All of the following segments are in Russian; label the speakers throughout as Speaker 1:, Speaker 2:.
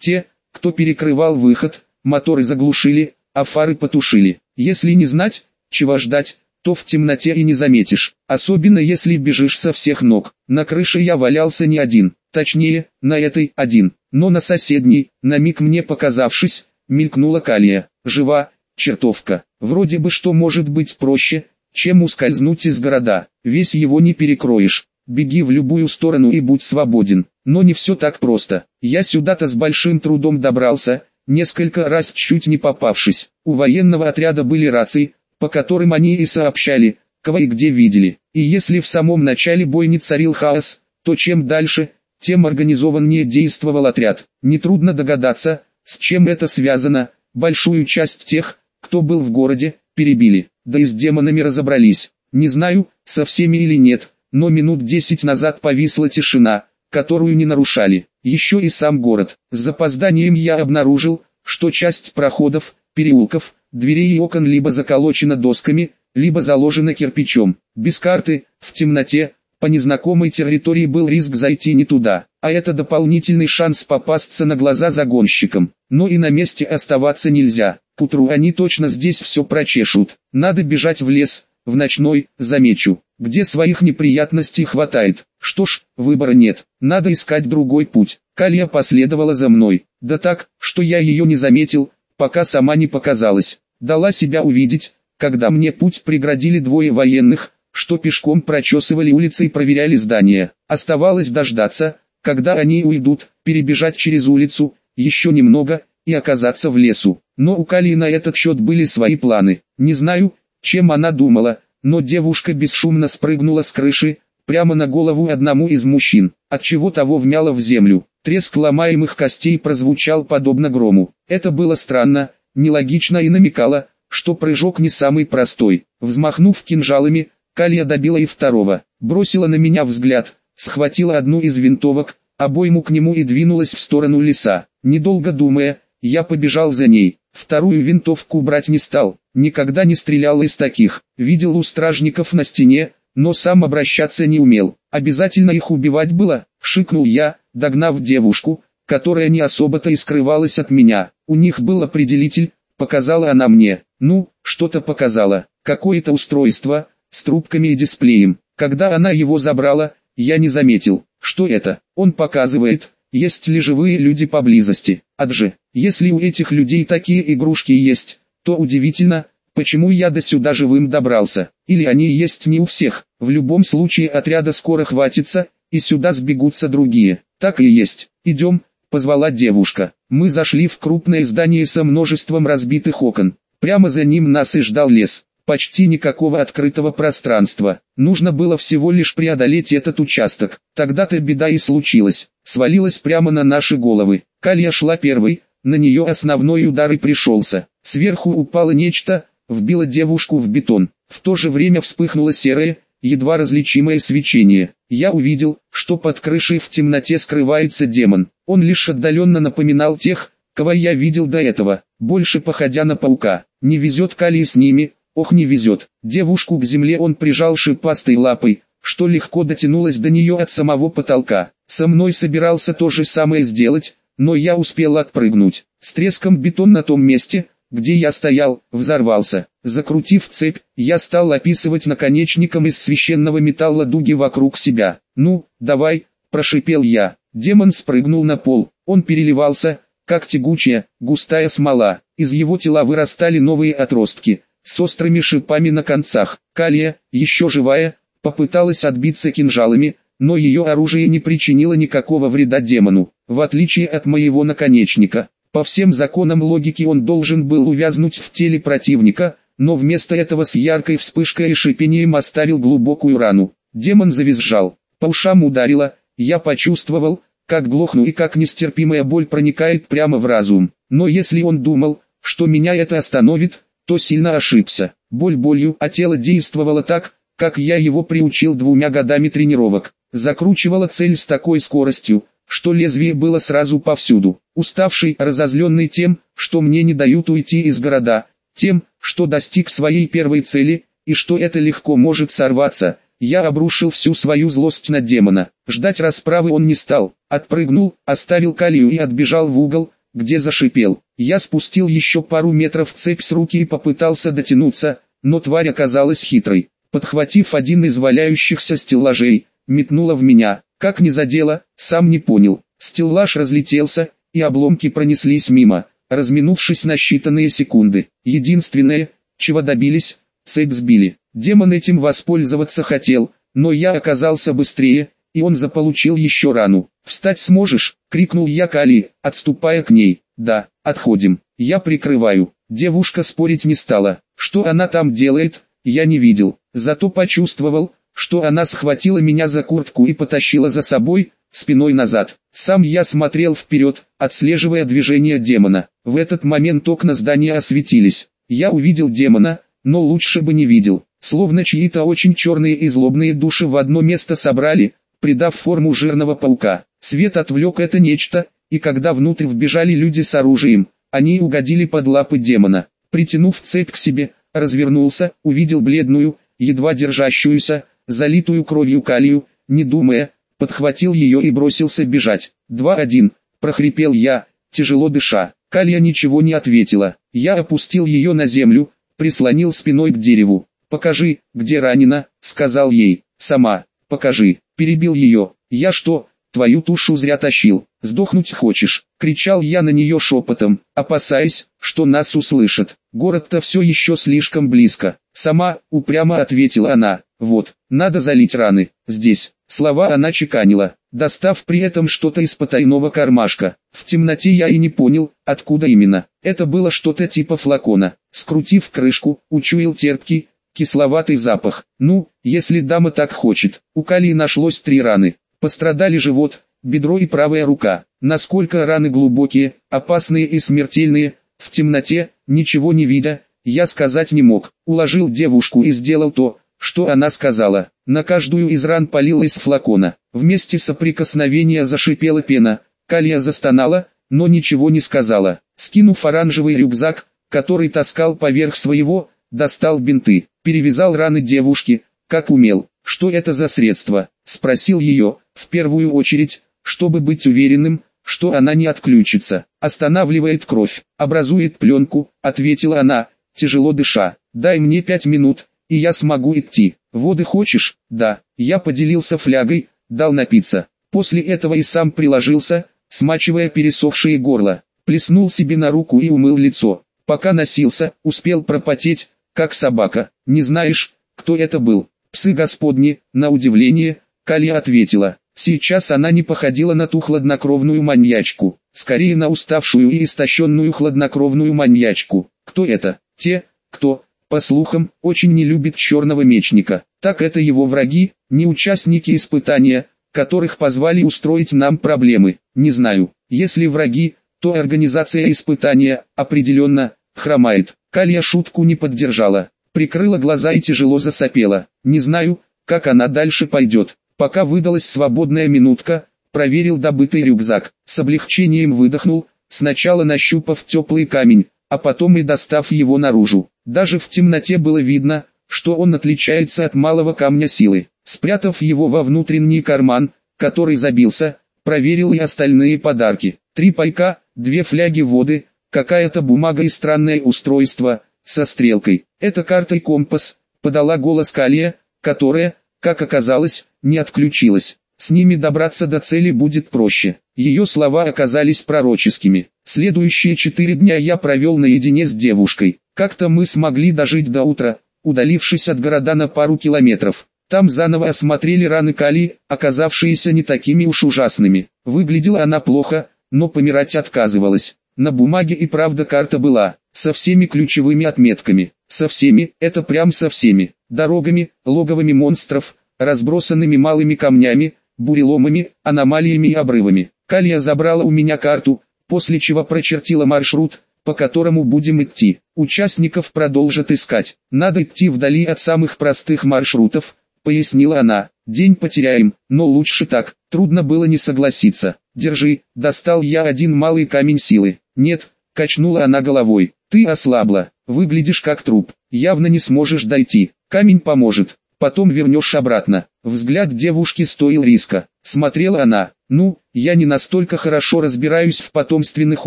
Speaker 1: Те, кто перекрывал выход, моторы заглушили, а фары потушили. Если не знать, чего ждать, то в темноте и не заметишь, особенно если бежишь со всех ног. На крыше я валялся не один, точнее, на этой один, но на соседней, на миг мне показавшись, мелькнула калия, жива, чертовка. Вроде бы что может быть проще, чем ускользнуть из города, весь его не перекроешь. Беги в любую сторону и будь свободен. Но не все так просто. Я сюда-то с большим трудом добрался, несколько раз чуть не попавшись. У военного отряда были рации, по которым они и сообщали, кого и где видели. И если в самом начале бойни царил хаос, то чем дальше, тем организованнее действовал отряд. Нетрудно догадаться, с чем это связано. Большую часть тех, кто был в городе, перебили, да и с демонами разобрались. Не знаю, со всеми или нет, но минут десять назад повисла тишина, которую не нарушали. Еще и сам город. С запозданием я обнаружил, что часть проходов, переулков, дверей и окон либо заколочена досками, либо заложена кирпичом. Без карты, в темноте, по незнакомой территории был риск зайти не туда, а это дополнительный шанс попасться на глаза загонщикам. Но и на месте оставаться нельзя. К утру они точно здесь все прочешут. Надо бежать в лес, в ночной, замечу, где своих неприятностей хватает. Что ж, выбора нет, надо искать другой путь. Калия последовала за мной, да так, что я ее не заметил, пока сама не показалась. Дала себя увидеть, когда мне путь преградили двое военных, что пешком прочесывали улицы и проверяли здания. Оставалось дождаться, когда они уйдут, перебежать через улицу, еще немного, и оказаться в лесу. Но у Калии на этот счет были свои планы. Не знаю, чем она думала, но девушка бесшумно спрыгнула с крыши, прямо на голову одному из мужчин, от чего того вмяло в землю. Треск ломаемых костей прозвучал подобно грому. Это было странно, нелогично и намекало, что прыжок не самый простой. Взмахнув кинжалами, Калия добила и второго, бросила на меня взгляд, схватила одну из винтовок, обойму к нему и двинулась в сторону леса. Недолго думая, я побежал за ней. Вторую винтовку брать не стал, никогда не стрелял из таких. Видел у стражников на стене, но сам обращаться не умел. Обязательно их убивать было, шикнул я, догнав девушку, которая не особо-то и скрывалась от меня. У них был определитель, показала она мне. Ну, что-то показала, какое-то устройство, с трубками и дисплеем. Когда она его забрала, я не заметил, что это. Он показывает, есть ли живые люди поблизости. Адже, если у этих людей такие игрушки есть, то удивительно, почему я до сюда живым добрался. Или они есть не у всех. В любом случае отряда скоро хватится, и сюда сбегутся другие. Так и есть. Идем, позвала девушка. Мы зашли в крупное здание со множеством разбитых окон. Прямо за ним нас и ждал лес. Почти никакого открытого пространства. Нужно было всего лишь преодолеть этот участок. Тогда-то беда и случилась. Свалилась прямо на наши головы. Калья шла первой, на нее основной удар и пришелся. Сверху упало нечто, вбило девушку в бетон. В то же время вспыхнуло серое, едва различимое свечение. Я увидел, что под крышей в темноте скрывается демон. Он лишь отдаленно напоминал тех, кого я видел до этого, больше походя на паука. Не везет Кали с ними, Ох не везет, девушку к земле он прижал шипастой лапой, что легко дотянулась до нее от самого потолка. Со мной собирался то же самое сделать, но я успел отпрыгнуть. С треском бетон на том месте, где я стоял, взорвался. Закрутив цепь, я стал описывать наконечником из священного металла дуги вокруг себя. «Ну, давай», – прошипел я. Демон спрыгнул на пол, он переливался, как тягучая, густая смола. Из его тела вырастали новые отростки, с острыми шипами на концах. Калия, еще живая, попыталась отбиться кинжалами, но ее оружие не причинило никакого вреда демону, в отличие от моего наконечника. По всем законам логики он должен был увязнуть в теле противника, но вместо этого с яркой вспышкой и шипением оставил глубокую рану. Демон завизжал, по ушам ударило, я почувствовал, как глохну и как нестерпимая боль проникает прямо в разум. Но если он думал, что меня это остановит, то сильно ошибся. Боль болью, а тело действовало так, как я его приучил двумя годами тренировок. Закручивала цель с такой скоростью, что лезвие было сразу повсюду. Уставший, разозленный тем, что мне не дают уйти из города, тем, что достиг своей первой цели, и что это легко может сорваться, Я обрушил всю свою злость на демона. Ждать расправы он не стал. Отпрыгнул, оставил калию и отбежал в угол, где зашипел. Я спустил еще пару метров цепь с руки и попытался дотянуться, но тварь оказалась хитрой. Подхватив один из валяющихся стеллажей, метнула в меня. Как не задело, сам не понял. Стеллаж разлетелся, и обломки пронеслись мимо, разминувшись на считанные секунды. Единственное, чего добились, цепь сбили. Демон этим воспользоваться хотел, но я оказался быстрее, и он заполучил еще рану. «Встать сможешь?» — крикнул я Кали, отступая к ней. «Да, отходим. Я прикрываю». Девушка спорить не стала. Что она там делает, я не видел. Зато почувствовал, что она схватила меня за куртку и потащила за собой, спиной назад. Сам я смотрел вперед, отслеживая движение демона. В этот момент окна здания осветились. Я увидел демона, но лучше бы не видел. Словно чьи-то очень черные и злобные души в одно место собрали, придав форму жирного паука. Свет отвлек это нечто, и когда внутрь вбежали люди с оружием, они угодили под лапы демона. Притянув цепь к себе, развернулся, увидел бледную, едва держащуюся, залитую кровью калию, не думая, подхватил ее и бросился бежать. «Два-один», прохрипел я, тяжело дыша. Калия ничего не ответила. Я опустил ее на землю, прислонил спиной к дереву. «Покажи, где ранена», — сказал ей. «Сама, покажи», — перебил ее. «Я что, твою тушу зря тащил, сдохнуть хочешь?» — кричал я на нее шепотом, опасаясь, что нас услышат. Город-то все еще слишком близко. Сама, упрямо ответила она. Вот, надо залить раны, здесь. Слова она чеканила, достав при этом что-то из потайного кармашка. В темноте я и не понял, откуда именно. Это было что-то типа флакона. Скрутив крышку, учуял терпкий, кисловатый запах. Ну, если дама так хочет. У Калии нашлось три раны. Пострадали живот, бедро и правая рука. Насколько раны глубокие, опасные и смертельные, в темноте, ничего не видя, я сказать не мог. Уложил девушку и сделал то, что она сказала. На каждую из ран полил из флакона. Вместе соприкосновения зашипела пена. Калия застонала, но ничего не сказала. Скинув оранжевый рюкзак, который таскал поверх своего, достал бинты, перевязал раны девушки, как умел. «Что это за средство?» – спросил ее, в первую очередь, чтобы быть уверенным, что она не отключится. «Останавливает кровь, образует пленку», – ответила она, тяжело дыша. «Дай мне пять минут, и я смогу идти. Воды хочешь?» «Да». Я поделился флягой, дал напиться. После этого и сам приложился, смачивая пересохшее горло. Плеснул себе на руку и умыл лицо. Пока носился, успел пропотеть, как собака. «Не знаешь, кто это был?» «Псы господни», на удивление, Калия ответила. Сейчас она не походила на ту хладнокровную маньячку, скорее на уставшую и истощенную хладнокровную маньячку. Кто это? Те, кто, по слухам, очень не любит черного мечника. Так это его враги, не участники испытания, которых позвали устроить нам проблемы. Не знаю, если враги, то организация испытания, определенно, хромает. Калья шутку не поддержала, прикрыла глаза и тяжело засопела. Не знаю, как она дальше пойдет. Пока выдалась свободная минутка, проверил добытый рюкзак, с облегчением выдохнул, сначала нащупав теплый камень, а потом и достав его наружу. Даже в темноте было видно, что он отличается от малого камня силы. Спрятав его во внутренний карман, который забился, проверил и остальные подарки. Три пайка, две фляги воды, какая-то бумага и странное устройство, со стрелкой. Это карта и компас, подала голос Калия, которая, как оказалось, не отключилась. С ними добраться до цели будет проще. Ее слова оказались пророческими. Следующие четыре дня я провел наедине с девушкой. Как-то мы смогли дожить до утра, удалившись от города на пару километров. Там заново осмотрели раны Кали, оказавшиеся не такими уж ужасными. Выглядела она плохо, но помирать отказывалась. На бумаге и правда карта была, со всеми ключевыми отметками. Со всеми, это прям со всеми. Дорогами, логовами монстров, разбросанными малыми камнями, буреломами, аномалиями и обрывами. Калия забрала у меня карту, после чего прочертила маршрут, по которому будем идти. Участников продолжат искать. Надо идти вдали от самых простых маршрутов, пояснила она. День потеряем, но лучше так. Трудно было не согласиться. Держи, достал я один малый камень силы. Нет, качнула она головой. Ты ослабла, выглядишь как труп. Явно не сможешь дойти. Камень поможет. потом вернешь обратно. Взгляд девушки стоил риска. Смотрела она, ну, я не настолько хорошо разбираюсь в потомственных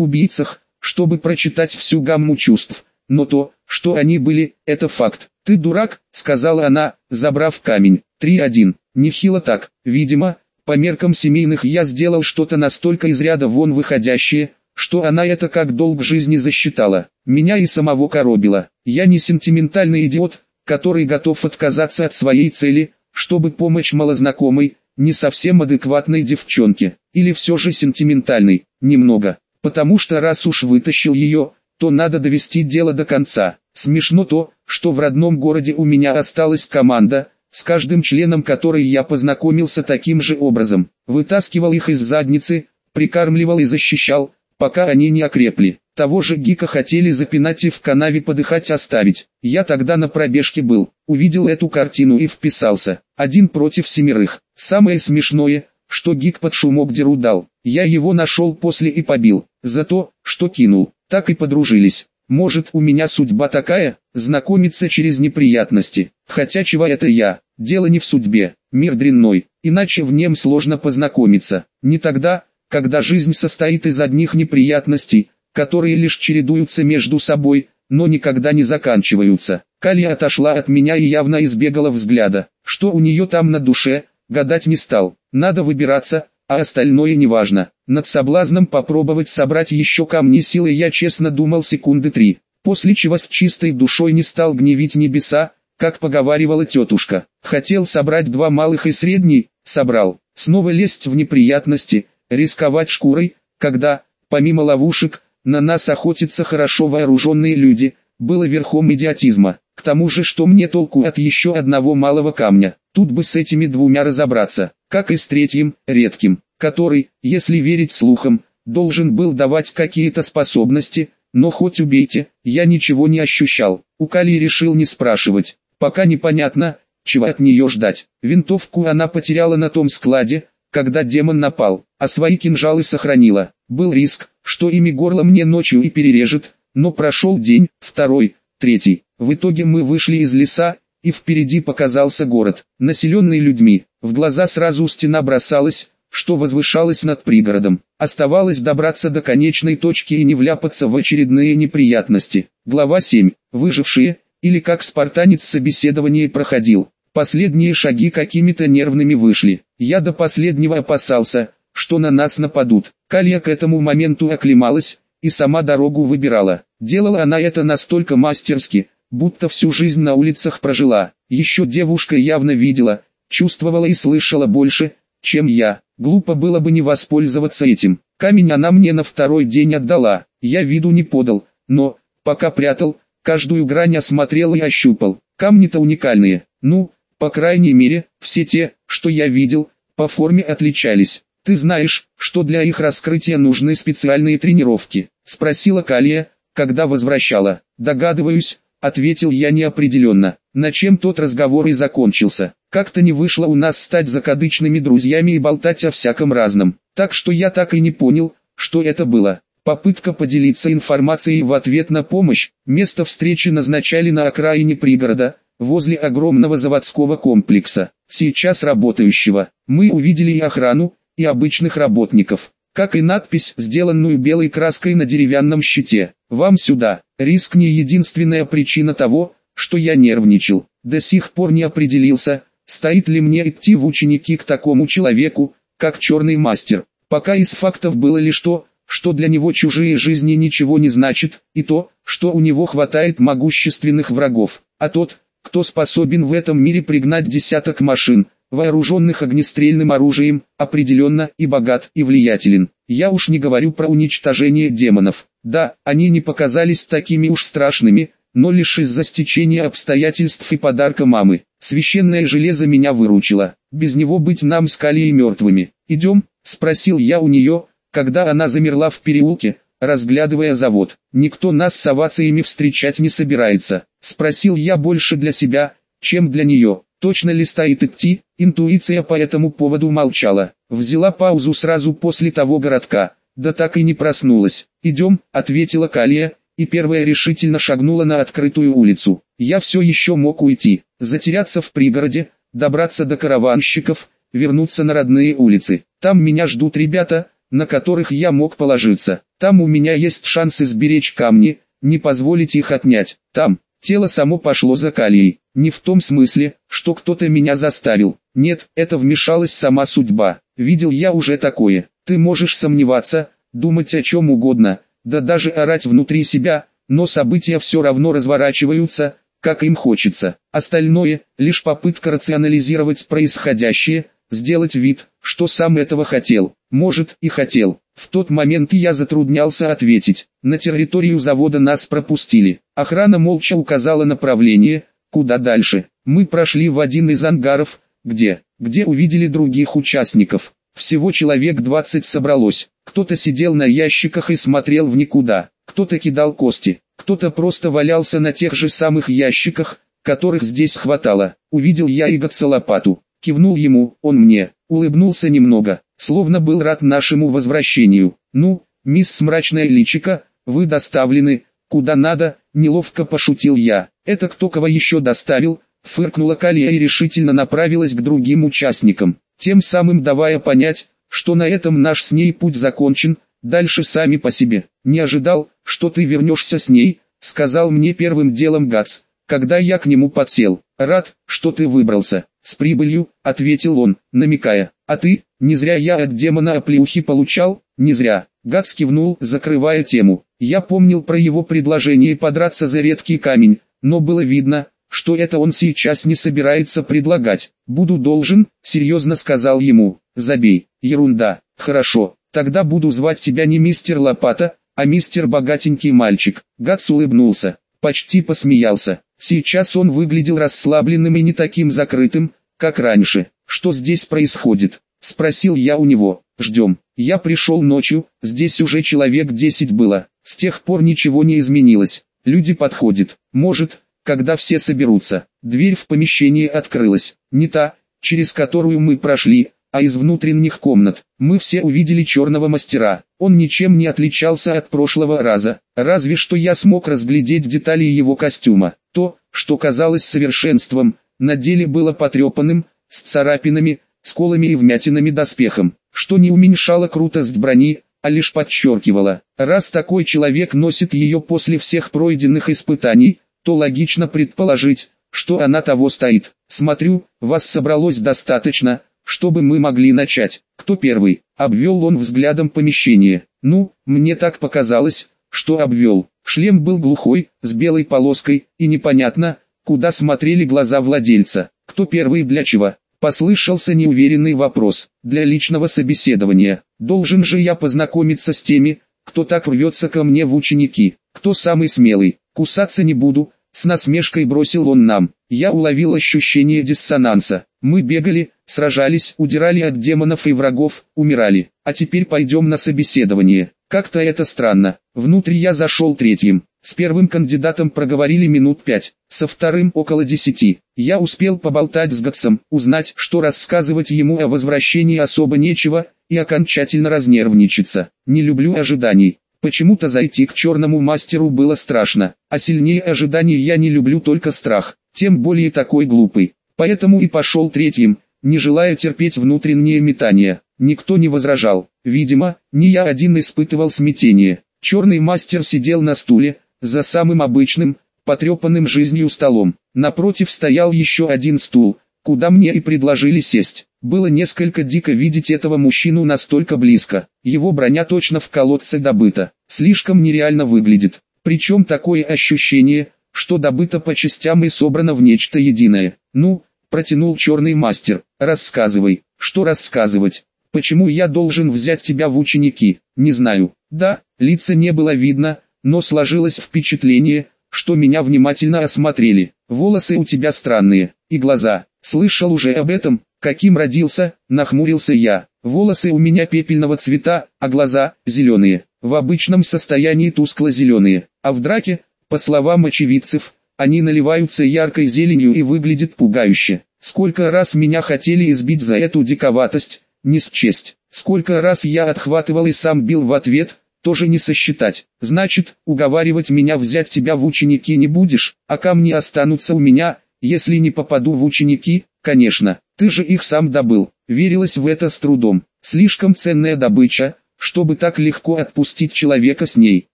Speaker 1: убийцах, чтобы прочитать всю гамму чувств, но то, что они были, это факт. «Ты дурак», — сказала она, забрав камень. 3-1. Нехило так. Видимо, по меркам семейных я сделал что-то настолько из ряда вон выходящее, что она это как долг жизни засчитала. Меня и самого коробило. Я не сентиментальный идиот, который готов отказаться от своей цели, чтобы помочь малознакомой, не совсем адекватной девчонке. Или все же сентиментальной, немного. Потому что раз уж вытащил ее, то надо довести дело до конца. Смешно то, что в родном городе у меня осталась команда, с каждым членом которой я познакомился таким же образом. Вытаскивал их из задницы, прикармливал и защищал, пока они не окрепли. Того же Гика хотели запинать и в канаве подыхать оставить. Я тогда на пробежке был, увидел эту картину и вписался. Один против семерых. Самое смешное, что Гик под шумок деру дал. Я его нашел после и побил, за то, что кинул. Так и подружились. Может у меня судьба такая, знакомиться через неприятности. Хотя чего это я, дело не в судьбе, мир дрянной, иначе в нем сложно познакомиться. Не тогда, когда жизнь состоит из одних неприятностей, которые лишь чередуются между собой, но никогда не заканчиваются. Калия отошла от меня и явно избегала взгляда. Что у нее там на душе, гадать не стал. Надо выбираться, а остальное неважно. Над соблазном попробовать собрать еще камни силы я честно думал секунды три, после чего с чистой душой не стал гневить небеса, как поговаривала тетушка. Хотел собрать два малых и средний, собрал. Снова лезть в неприятности, рисковать шкурой, когда, помимо ловушек, на нас охотятся хорошо вооруженные люди, было верхом идиотизма. К тому же что мне толку от еще одного малого камня, тут бы с этими двумя разобраться, как и с третьим, редким, который, если верить слухам, должен был давать какие-то способности, но хоть убейте, я ничего не ощущал. У Кали решил не спрашивать, пока непонятно, чего от нее ждать. Винтовку она потеряла на том складе, когда демон напал, а свои кинжалы сохранила. Был риск, что ими горло мне ночью и перережет, но прошел день, второй, третий. В итоге мы вышли из леса, и впереди показался город, населенный людьми. В глаза сразу стена бросалась, что возвышалась над пригородом. Оставалось добраться до конечной точки и не вляпаться в очередные неприятности. Глава 7. Выжившие, или как спартанец собеседование проходил. Последние шаги какими-то нервными вышли. Я до последнего опасался, что на нас нападут. Калья к этому моменту оклемалась, и сама дорогу выбирала. Делала она это настолько мастерски, будто всю жизнь на улицах прожила. Еще девушка явно видела, чувствовала и слышала больше, чем я. Глупо было бы не воспользоваться этим. Камень она мне на второй день отдала, я виду не подал, но, пока прятал, каждую грань осмотрел и ощупал. Камни-то уникальные, ну, по крайней мере, все те, что я видел, по форме отличались. Ты знаешь, что для их раскрытия нужны специальные тренировки? Спросила Калия, когда возвращала. Догадываюсь, ответил я неопределенно. На чем тот разговор и закончился. Как-то не вышло у нас стать закадычными друзьями и болтать о всяком разном. Так что я так и не понял, что это было. Попытка поделиться информацией в ответ на помощь. Место встречи назначали на окраине пригорода, возле огромного заводского комплекса, сейчас работающего. Мы увидели и охрану, и обычных работников, как и надпись, сделанную белой краской на деревянном щите. «Вам сюда». Риск не единственная причина того, что я нервничал. До сих пор не определился, стоит ли мне идти в ученики к такому человеку, как черный мастер. Пока из фактов было лишь то, что для него чужие жизни ничего не значит, и то, что у него хватает могущественных врагов. А тот, кто способен в этом мире пригнать десяток машин, вооруженных огнестрельным оружием, определенно и богат и влиятелен. Я уж не говорю про уничтожение демонов. Да, они не показались такими уж страшными, но лишь из-за стечения обстоятельств и подарка мамы. Священное железо меня выручило. Без него быть нам с Калией мертвыми. «Идем?» – спросил я у нее, когда она замерла в переулке, разглядывая завод. «Никто нас с овациями встречать не собирается», – спросил я больше для себя, чем для нее. Точно ли стоит идти, интуиция по этому поводу молчала. Взяла паузу сразу после того городка, да так и не проснулась. «Идем», — ответила Калия, и первая решительно шагнула на открытую улицу. Я все еще мог уйти. затеряться в пригороде, добраться до караванщиков, вернуться на родные улицы. Там меня ждут ребята, на которых я мог положиться. Там у меня есть шанс изберечь камни, не позволить их отнять. Там, тело само пошло за калией. Не в том смысле, что кто-то меня заставил. Нет, это вмешалась сама судьба. Видел я уже такое. Ты можешь сомневаться, думать о чем угодно, да даже орать внутри себя, но события все равно разворачиваются, как им хочется. Остальное – лишь попытка рационализировать происходящее, сделать вид, что сам этого хотел. Может и хотел. В тот момент я затруднялся ответить. На территорию завода нас пропустили. Охрана молча указала направление, куда дальше. Мы прошли в один из ангаров, где, где увидели других участников. Всего человек 20 собралось. Кто-то сидел на ящиках и смотрел в никуда. Кто-то кидал кости. Кто-то просто валялся на тех же самых ящиках, которых здесь хватало. Увидел я и Гацалопату. Кивнул ему, он мне, улыбнулся немного, словно был рад нашему возвращению. «Ну, мисс Мрачная Личика, вы доставлены, куда надо», неловко пошутил я. «Это кто кого еще доставил?» Фыркнула Калия и решительно направилась к другим участникам, тем самым давая понять, что на этом наш с ней путь закончен, дальше сами по себе. «Не ожидал, что ты вернешься с ней», сказал мне первым делом Гац, когда я к нему подсел. «Рад, что ты выбрался». «С прибылью», — ответил он, намекая. «А ты, не зря я от демона оплеухи получал?» «Не зря». Гац кивнул, закрывая тему. Я помнил про его предложение подраться за редкий камень, но было видно, что это он сейчас не собирается предлагать. «Буду должен», — серьезно сказал ему. «Забей, ерунда, хорошо, тогда буду звать тебя не мистер Лопата, а мистер Богатенький Мальчик». Гац улыбнулся, почти посмеялся. Сейчас он выглядел расслабленным и не таким закрытым, как раньше. «Что здесь происходит?» – спросил я у него. «Ждем. Я пришел ночью, здесь уже человек десять было. С тех пор ничего не изменилось. Люди подходят. Может, когда все соберутся». Дверь в помещении открылась. Не та, через которую мы прошли, а из внутренних комнат. Мы все увидели черного мастера. Он ничем не отличался от прошлого раза, разве что я смог разглядеть детали его костюма. То, что казалось совершенством, на деле было потрепанным, с царапинами, сколами и вмятинами доспехом, что не уменьшало крутость брони, а лишь подчеркивало. Раз такой человек носит ее после всех пройденных испытаний, то логично предположить, что она того стоит. Смотрю, вас собралось достаточно, чтобы мы могли начать. Кто первый? Обвел он взглядом помещение. Ну, мне так показалось, что обвел. Шлем был глухой, с белой полоской, и непонятно, куда смотрели глаза владельца. Кто первый для чего? Послышался неуверенный вопрос. Для личного собеседования. Должен же я познакомиться с теми, кто так рвется ко мне в ученики. Кто самый смелый? Кусаться не буду, с насмешкой бросил он нам. Я уловил ощущение диссонанса. Мы бегали, сражались, удирали от демонов и врагов, умирали. А теперь пойдем на собеседование. Как-то это странно. Внутрь я зашел третьим. С первым кандидатом проговорили минут пять, со вторым около десяти. Я успел поболтать с Гатсом, узнать, что рассказывать ему о возвращении особо нечего, и окончательно разнервничаться. Не люблю ожиданий. Почему-то зайти к черному мастеру было страшно, а сильнее ожиданий я не люблю только страх, тем более такой глупый. Поэтому и пошел третьим, не желая терпеть внутреннее метание. Никто не возражал. Видимо, не я один испытывал смятение. Черный мастер сидел на стуле, за самым обычным, потрепанным жизнью столом. Напротив стоял еще один стул, куда мне и предложили сесть. Было несколько дико видеть этого мужчину настолько близко. Его броня точно в колодце добыта. Слишком нереально выглядит. Причем такое ощущение, что добыто по частям и собрано в нечто единое. Ну, протянул черный мастер, рассказывай, что рассказывать. Почему я должен взять тебя в ученики? Не знаю. Да, лица не было видно, но сложилось впечатление, что меня внимательно осмотрели. Волосы у тебя странные, и глаза. Слышал уже об этом, каким родился, нахмурился я. Волосы у меня пепельного цвета, а глаза зеленые. В обычном состоянии тускло-зеленые, а в драке, по словам очевидцев, они наливаются яркой зеленью и выглядят пугающе. Сколько раз меня хотели избить за эту диковатость, не счесть. Сколько раз я отхватывал и сам бил в ответ, тоже не сосчитать. Значит, уговаривать меня взять тебя в ученики не будешь, а камни останутся у меня, если не попаду в ученики, конечно, ты же их сам добыл. Верилось в это с трудом. Слишком ценная добыча, чтобы так легко отпустить человека с ней.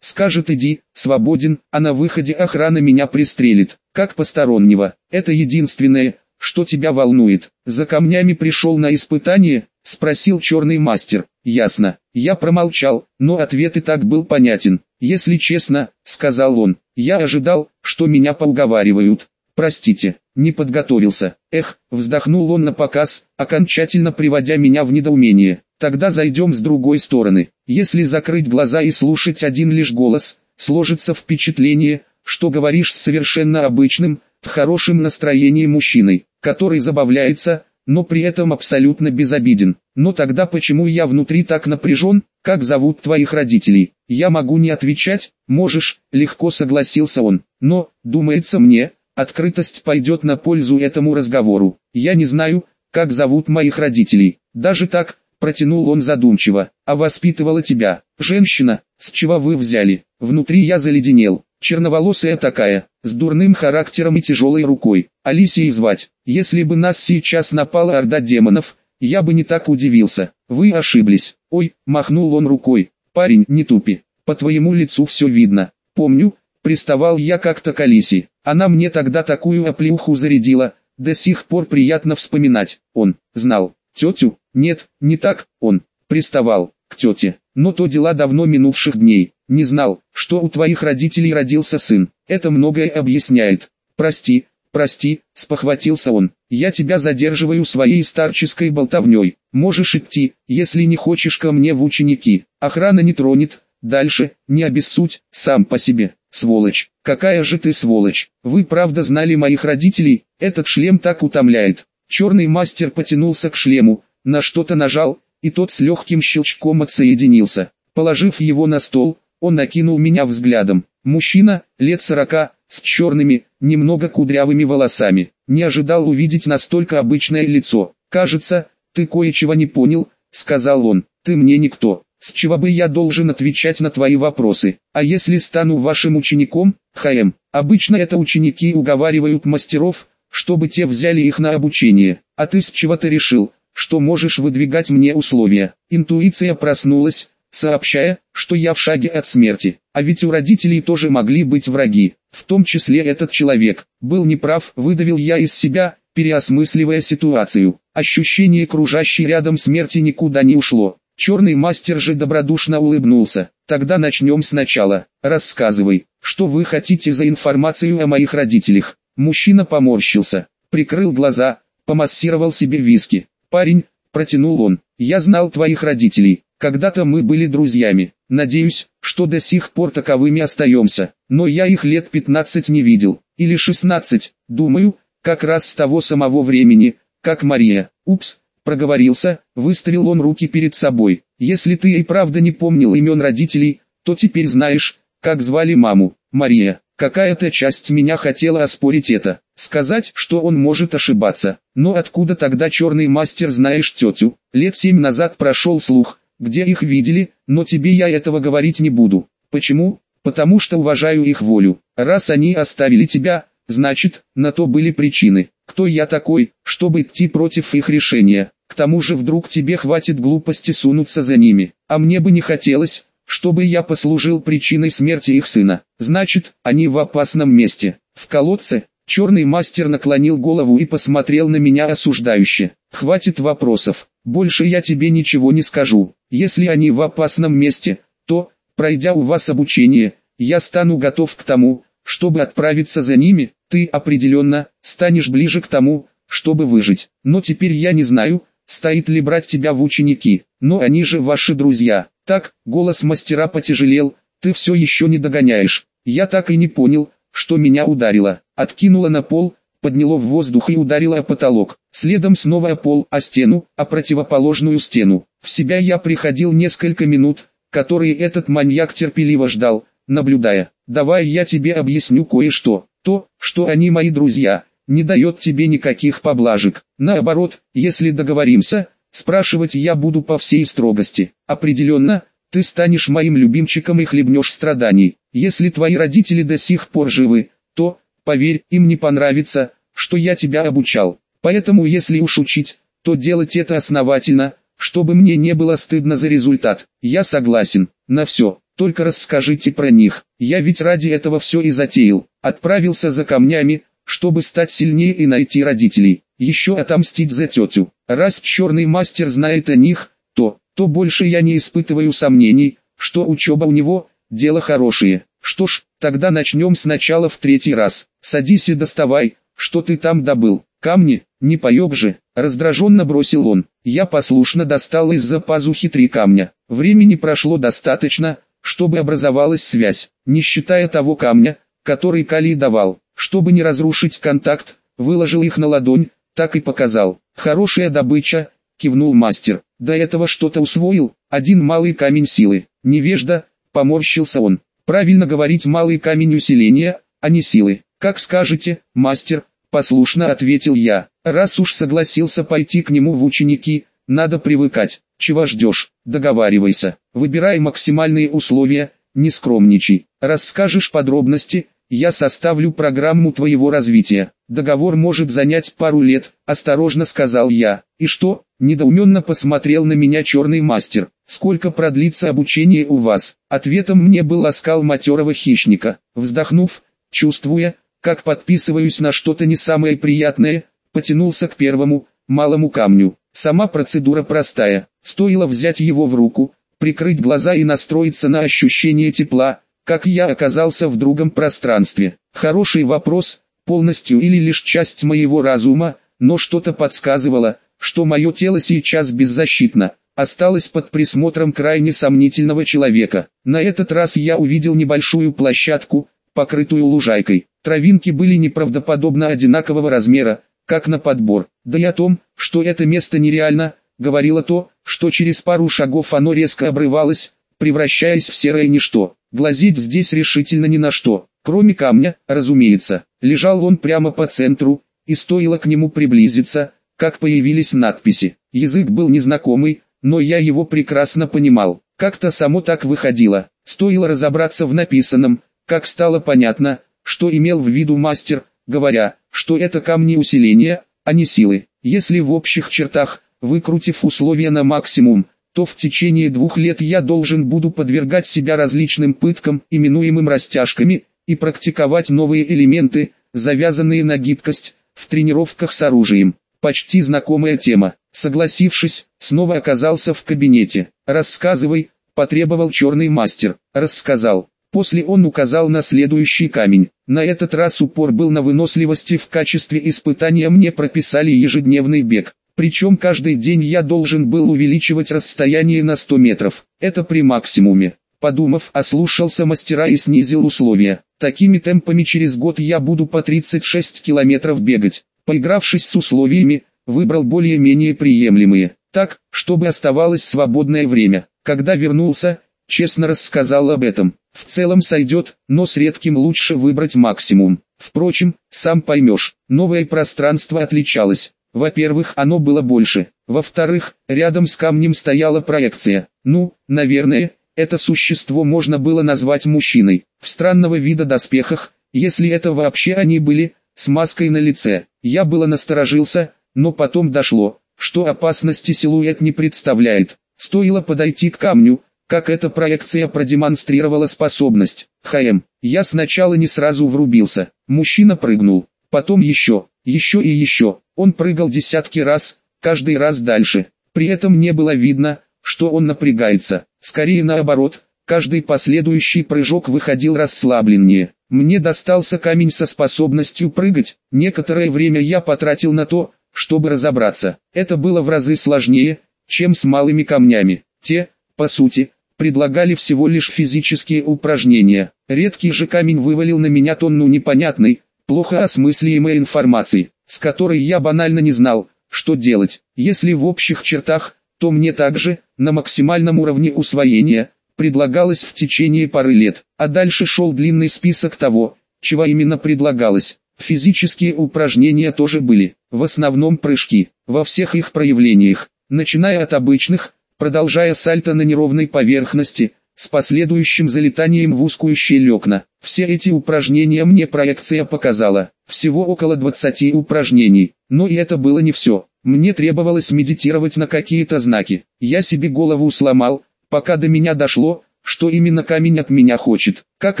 Speaker 1: Скажет иди, свободен, а на выходе охрана меня пристрелит, как постороннего. Это единственное, что тебя волнует. За камнями пришел на испытание, спросил черный мастер. Ясно. Я промолчал, но ответ и так был понятен. Если честно, сказал он, я ожидал, что меня поуговаривают. Простите, не подготовился. Эх, вздохнул он на показ, окончательно приводя меня в недоумение. Тогда зайдем с другой стороны. Если закрыть глаза и слушать один лишь голос, сложится впечатление, что говоришь с совершенно обычным, в хорошем настроении мужчиной, который забавляется, но при этом абсолютно безобиден. Но тогда почему я внутри так напряжен, как зовут твоих родителей? Я могу не отвечать, можешь, легко согласился он. Но, думается мне, открытость пойдет на пользу этому разговору. Я не знаю, как зовут моих родителей. Даже так, протянул он задумчиво, а воспитывала тебя, женщина, с чего вы взяли? Внутри я заледенел, черноволосая такая, с дурным характером и тяжелой рукой. Алисией звать. Если бы нас сейчас напала орда демонов, я бы не так удивился. Вы ошиблись. Ой, махнул он рукой. Парень, не тупи. По твоему лицу все видно. Помню, приставал я как-то к Алисе. Она мне тогда такую оплеуху зарядила. До сих пор приятно вспоминать. Он знал. Тетю? Нет, не так. Он приставал к тете. Но то дела давно минувших дней. Не знал, что у твоих родителей родился сын. Это многое объясняет. Прости, прости, спохватился он. Я тебя задерживаю своей старческой болтовней. Можешь идти, если не хочешь ко мне в ученики. Охрана не тронет. Дальше, не обессудь, сам по себе. Сволочь, какая же ты сволочь. Вы правда знали моих родителей? Этот шлем так утомляет. Черный мастер потянулся к шлему, на что-то нажал, и тот с легким щелчком отсоединился. Положив его на стол, он накинул меня взглядом. Мужчина, лет сорока, с черными, немного кудрявыми волосами. Не ожидал увидеть настолько обычное лицо. «Кажется, ты кое-чего не понял», — сказал он. «Ты мне никто. С чего бы я должен отвечать на твои вопросы? А если стану вашим учеником, ХМ? Обычно это ученики уговаривают мастеров, чтобы те взяли их на обучение. А ты с чего-то решил, что можешь выдвигать мне условия. Интуиция проснулась, сообщая, что я в шаге от смерти. А ведь у родителей тоже могли быть враги, в том числе этот человек. Был неправ, выдавил я из себя, переосмысливая ситуацию. Ощущение кружащей рядом смерти никуда не ушло. Черный мастер же добродушно улыбнулся. Тогда начнем сначала. Рассказывай, что вы хотите за информацию о моих родителях. Мужчина поморщился, прикрыл глаза, помассировал себе виски. Парень, протянул он, я знал твоих родителей, когда-то мы были друзьями, надеюсь, что до сих пор таковыми остаемся, но я их лет 15 не видел, или 16, думаю, как раз с того самого времени, как Мария, упс, проговорился, выставил он руки перед собой, если ты и правда не помнил имен родителей, то теперь знаешь, как звали маму, Мария. Какая-то часть меня хотела оспорить это, сказать, что он может ошибаться. Но откуда тогда черный мастер знаешь тетю? Лет семь назад прошел слух, где их видели, но тебе я этого говорить не буду. Почему? Потому что уважаю их волю. Раз они оставили тебя, значит, на то были причины. Кто я такой, чтобы идти против их решения? К тому же вдруг тебе хватит глупости сунуться за ними. А мне бы не хотелось, чтобы я послужил причиной смерти их сына. Значит, они в опасном месте. В колодце, черный мастер наклонил голову и посмотрел на меня осуждающе. Хватит вопросов, больше я тебе ничего не скажу. Если они в опасном месте, то, пройдя у вас обучение, я стану готов к тому, чтобы отправиться за ними, ты определенно станешь ближе к тому, чтобы выжить. Но теперь я не знаю, стоит ли брать тебя в ученики, но они же ваши друзья. Так, голос мастера потяжелел, ты все еще не догоняешь. Я так и не понял, что меня ударило. Откинуло на пол, подняло в воздух и ударило о потолок. Следом снова о пол, о стену, о противоположную стену. В себя я приходил несколько минут, которые этот маньяк терпеливо ждал, наблюдая. Давай я тебе объясню кое-что. То, что они мои друзья, не дает тебе никаких поблажек. Наоборот, если договоримся, Спрашивать я буду по всей строгости. Определенно, ты станешь моим любимчиком и хлебнешь страданий. Если твои родители до сих пор живы, то, поверь, им не понравится, что я тебя обучал. Поэтому если уж учить, то делать это основательно, чтобы мне не было стыдно за результат. Я согласен, на все, только расскажите про них. Я ведь ради этого все и затеял. Отправился за камнями, чтобы стать сильнее и найти родителей. Еще отомстить за тетю. Раз черный мастер знает о них, то, то больше я не испытываю сомнений, что учеба у него – дело хорошее. Что ж, тогда начнем сначала в третий раз. Садись и доставай, что ты там добыл. Камни, не поеб же, раздраженно бросил он. Я послушно достал из-за пазухи три камня. Времени прошло достаточно, чтобы образовалась связь, не считая того камня, который Кали давал. Чтобы не разрушить контакт, выложил их на ладонь, так и показал. Хорошая добыча, кивнул мастер. До этого что-то усвоил, один малый камень силы. Невежда, поморщился он. Правильно говорить малый камень усиления, а не силы. Как скажете, мастер, послушно ответил я. Раз уж согласился пойти к нему в ученики, надо привыкать. Чего ждешь? Договаривайся. Выбирай максимальные условия, не скромничай. Расскажешь подробности, я составлю программу твоего развития. Договор может занять пару лет, осторожно сказал я. И что? Недоуменно посмотрел на меня черный мастер. Сколько продлится обучение у вас? Ответом мне был оскал матерого хищника. Вздохнув, чувствуя, как подписываюсь на что-то не самое приятное, потянулся к первому, малому камню. Сама процедура простая. Стоило взять его в руку, прикрыть глаза и настроиться на ощущение тепла, как я оказался в другом пространстве? Хороший вопрос, полностью или лишь часть моего разума, но что-то подсказывало, что мое тело сейчас беззащитно, осталось под присмотром крайне сомнительного человека. На этот раз я увидел небольшую площадку, покрытую лужайкой. Травинки были неправдоподобно одинакового размера, как на подбор. Да и о том, что это место нереально, говорило то, что через пару шагов оно резко обрывалось, превращаясь в серое ничто. Глазеть здесь решительно ни на что, кроме камня, разумеется. Лежал он прямо по центру, и стоило к нему приблизиться, как появились надписи. Язык был незнакомый, но я его прекрасно понимал. Как-то само так выходило. Стоило разобраться в написанном, как стало понятно, что имел в виду мастер, говоря, что это камни усиления, а не силы. Если в общих чертах, выкрутив условия на максимум, то в течение двух лет я должен буду подвергать себя различным пыткам, именуемым растяжками, и практиковать новые элементы, завязанные на гибкость, в тренировках с оружием. Почти знакомая тема. Согласившись, снова оказался в кабинете. «Рассказывай», – потребовал черный мастер. Рассказал. После он указал на следующий камень. На этот раз упор был на выносливости в качестве испытания мне прописали ежедневный бег. Причем каждый день я должен был увеличивать расстояние на 100 метров. Это при максимуме. Подумав, ослушался мастера и снизил условия. Такими темпами через год я буду по 36 километров бегать. Поигравшись с условиями, выбрал более-менее приемлемые. Так, чтобы оставалось свободное время. Когда вернулся, честно рассказал об этом. В целом сойдет, но с редким лучше выбрать максимум. Впрочем, сам поймешь, новое пространство отличалось. Во-первых, оно было больше. Во-вторых, рядом с камнем стояла проекция. Ну, наверное, это существо можно было назвать мужчиной. В странного вида доспехах, если это вообще они были, с маской на лице. Я было насторожился, но потом дошло, что опасности силуэт не представляет. Стоило подойти к камню, как эта проекция продемонстрировала способность. ХМ. Я сначала не сразу врубился. Мужчина прыгнул. Потом еще, еще и еще. Он прыгал десятки раз, каждый раз дальше. При этом не было видно, что он напрягается. Скорее наоборот, каждый последующий прыжок выходил расслабленнее. Мне достался камень со способностью прыгать. Некоторое время я потратил на то, чтобы разобраться. Это было в разы сложнее, чем с малыми камнями. Те, по сути, предлагали всего лишь физические упражнения. Редкий же камень вывалил на меня тонну непонятной, плохо осмысляемой информации с которой я банально не знал, что делать. Если в общих чертах, то мне также, на максимальном уровне усвоения, предлагалось в течение пары лет, а дальше шел длинный список того, чего именно предлагалось. Физические упражнения тоже были, в основном прыжки, во всех их проявлениях, начиная от обычных, продолжая сальто на неровной поверхности, с последующим залетанием в узкую щель окна. Все эти упражнения мне проекция показала. всего около 20 упражнений, но и это было не все. Мне требовалось медитировать на какие-то знаки. Я себе голову сломал, пока до меня дошло, что именно камень от меня хочет. Как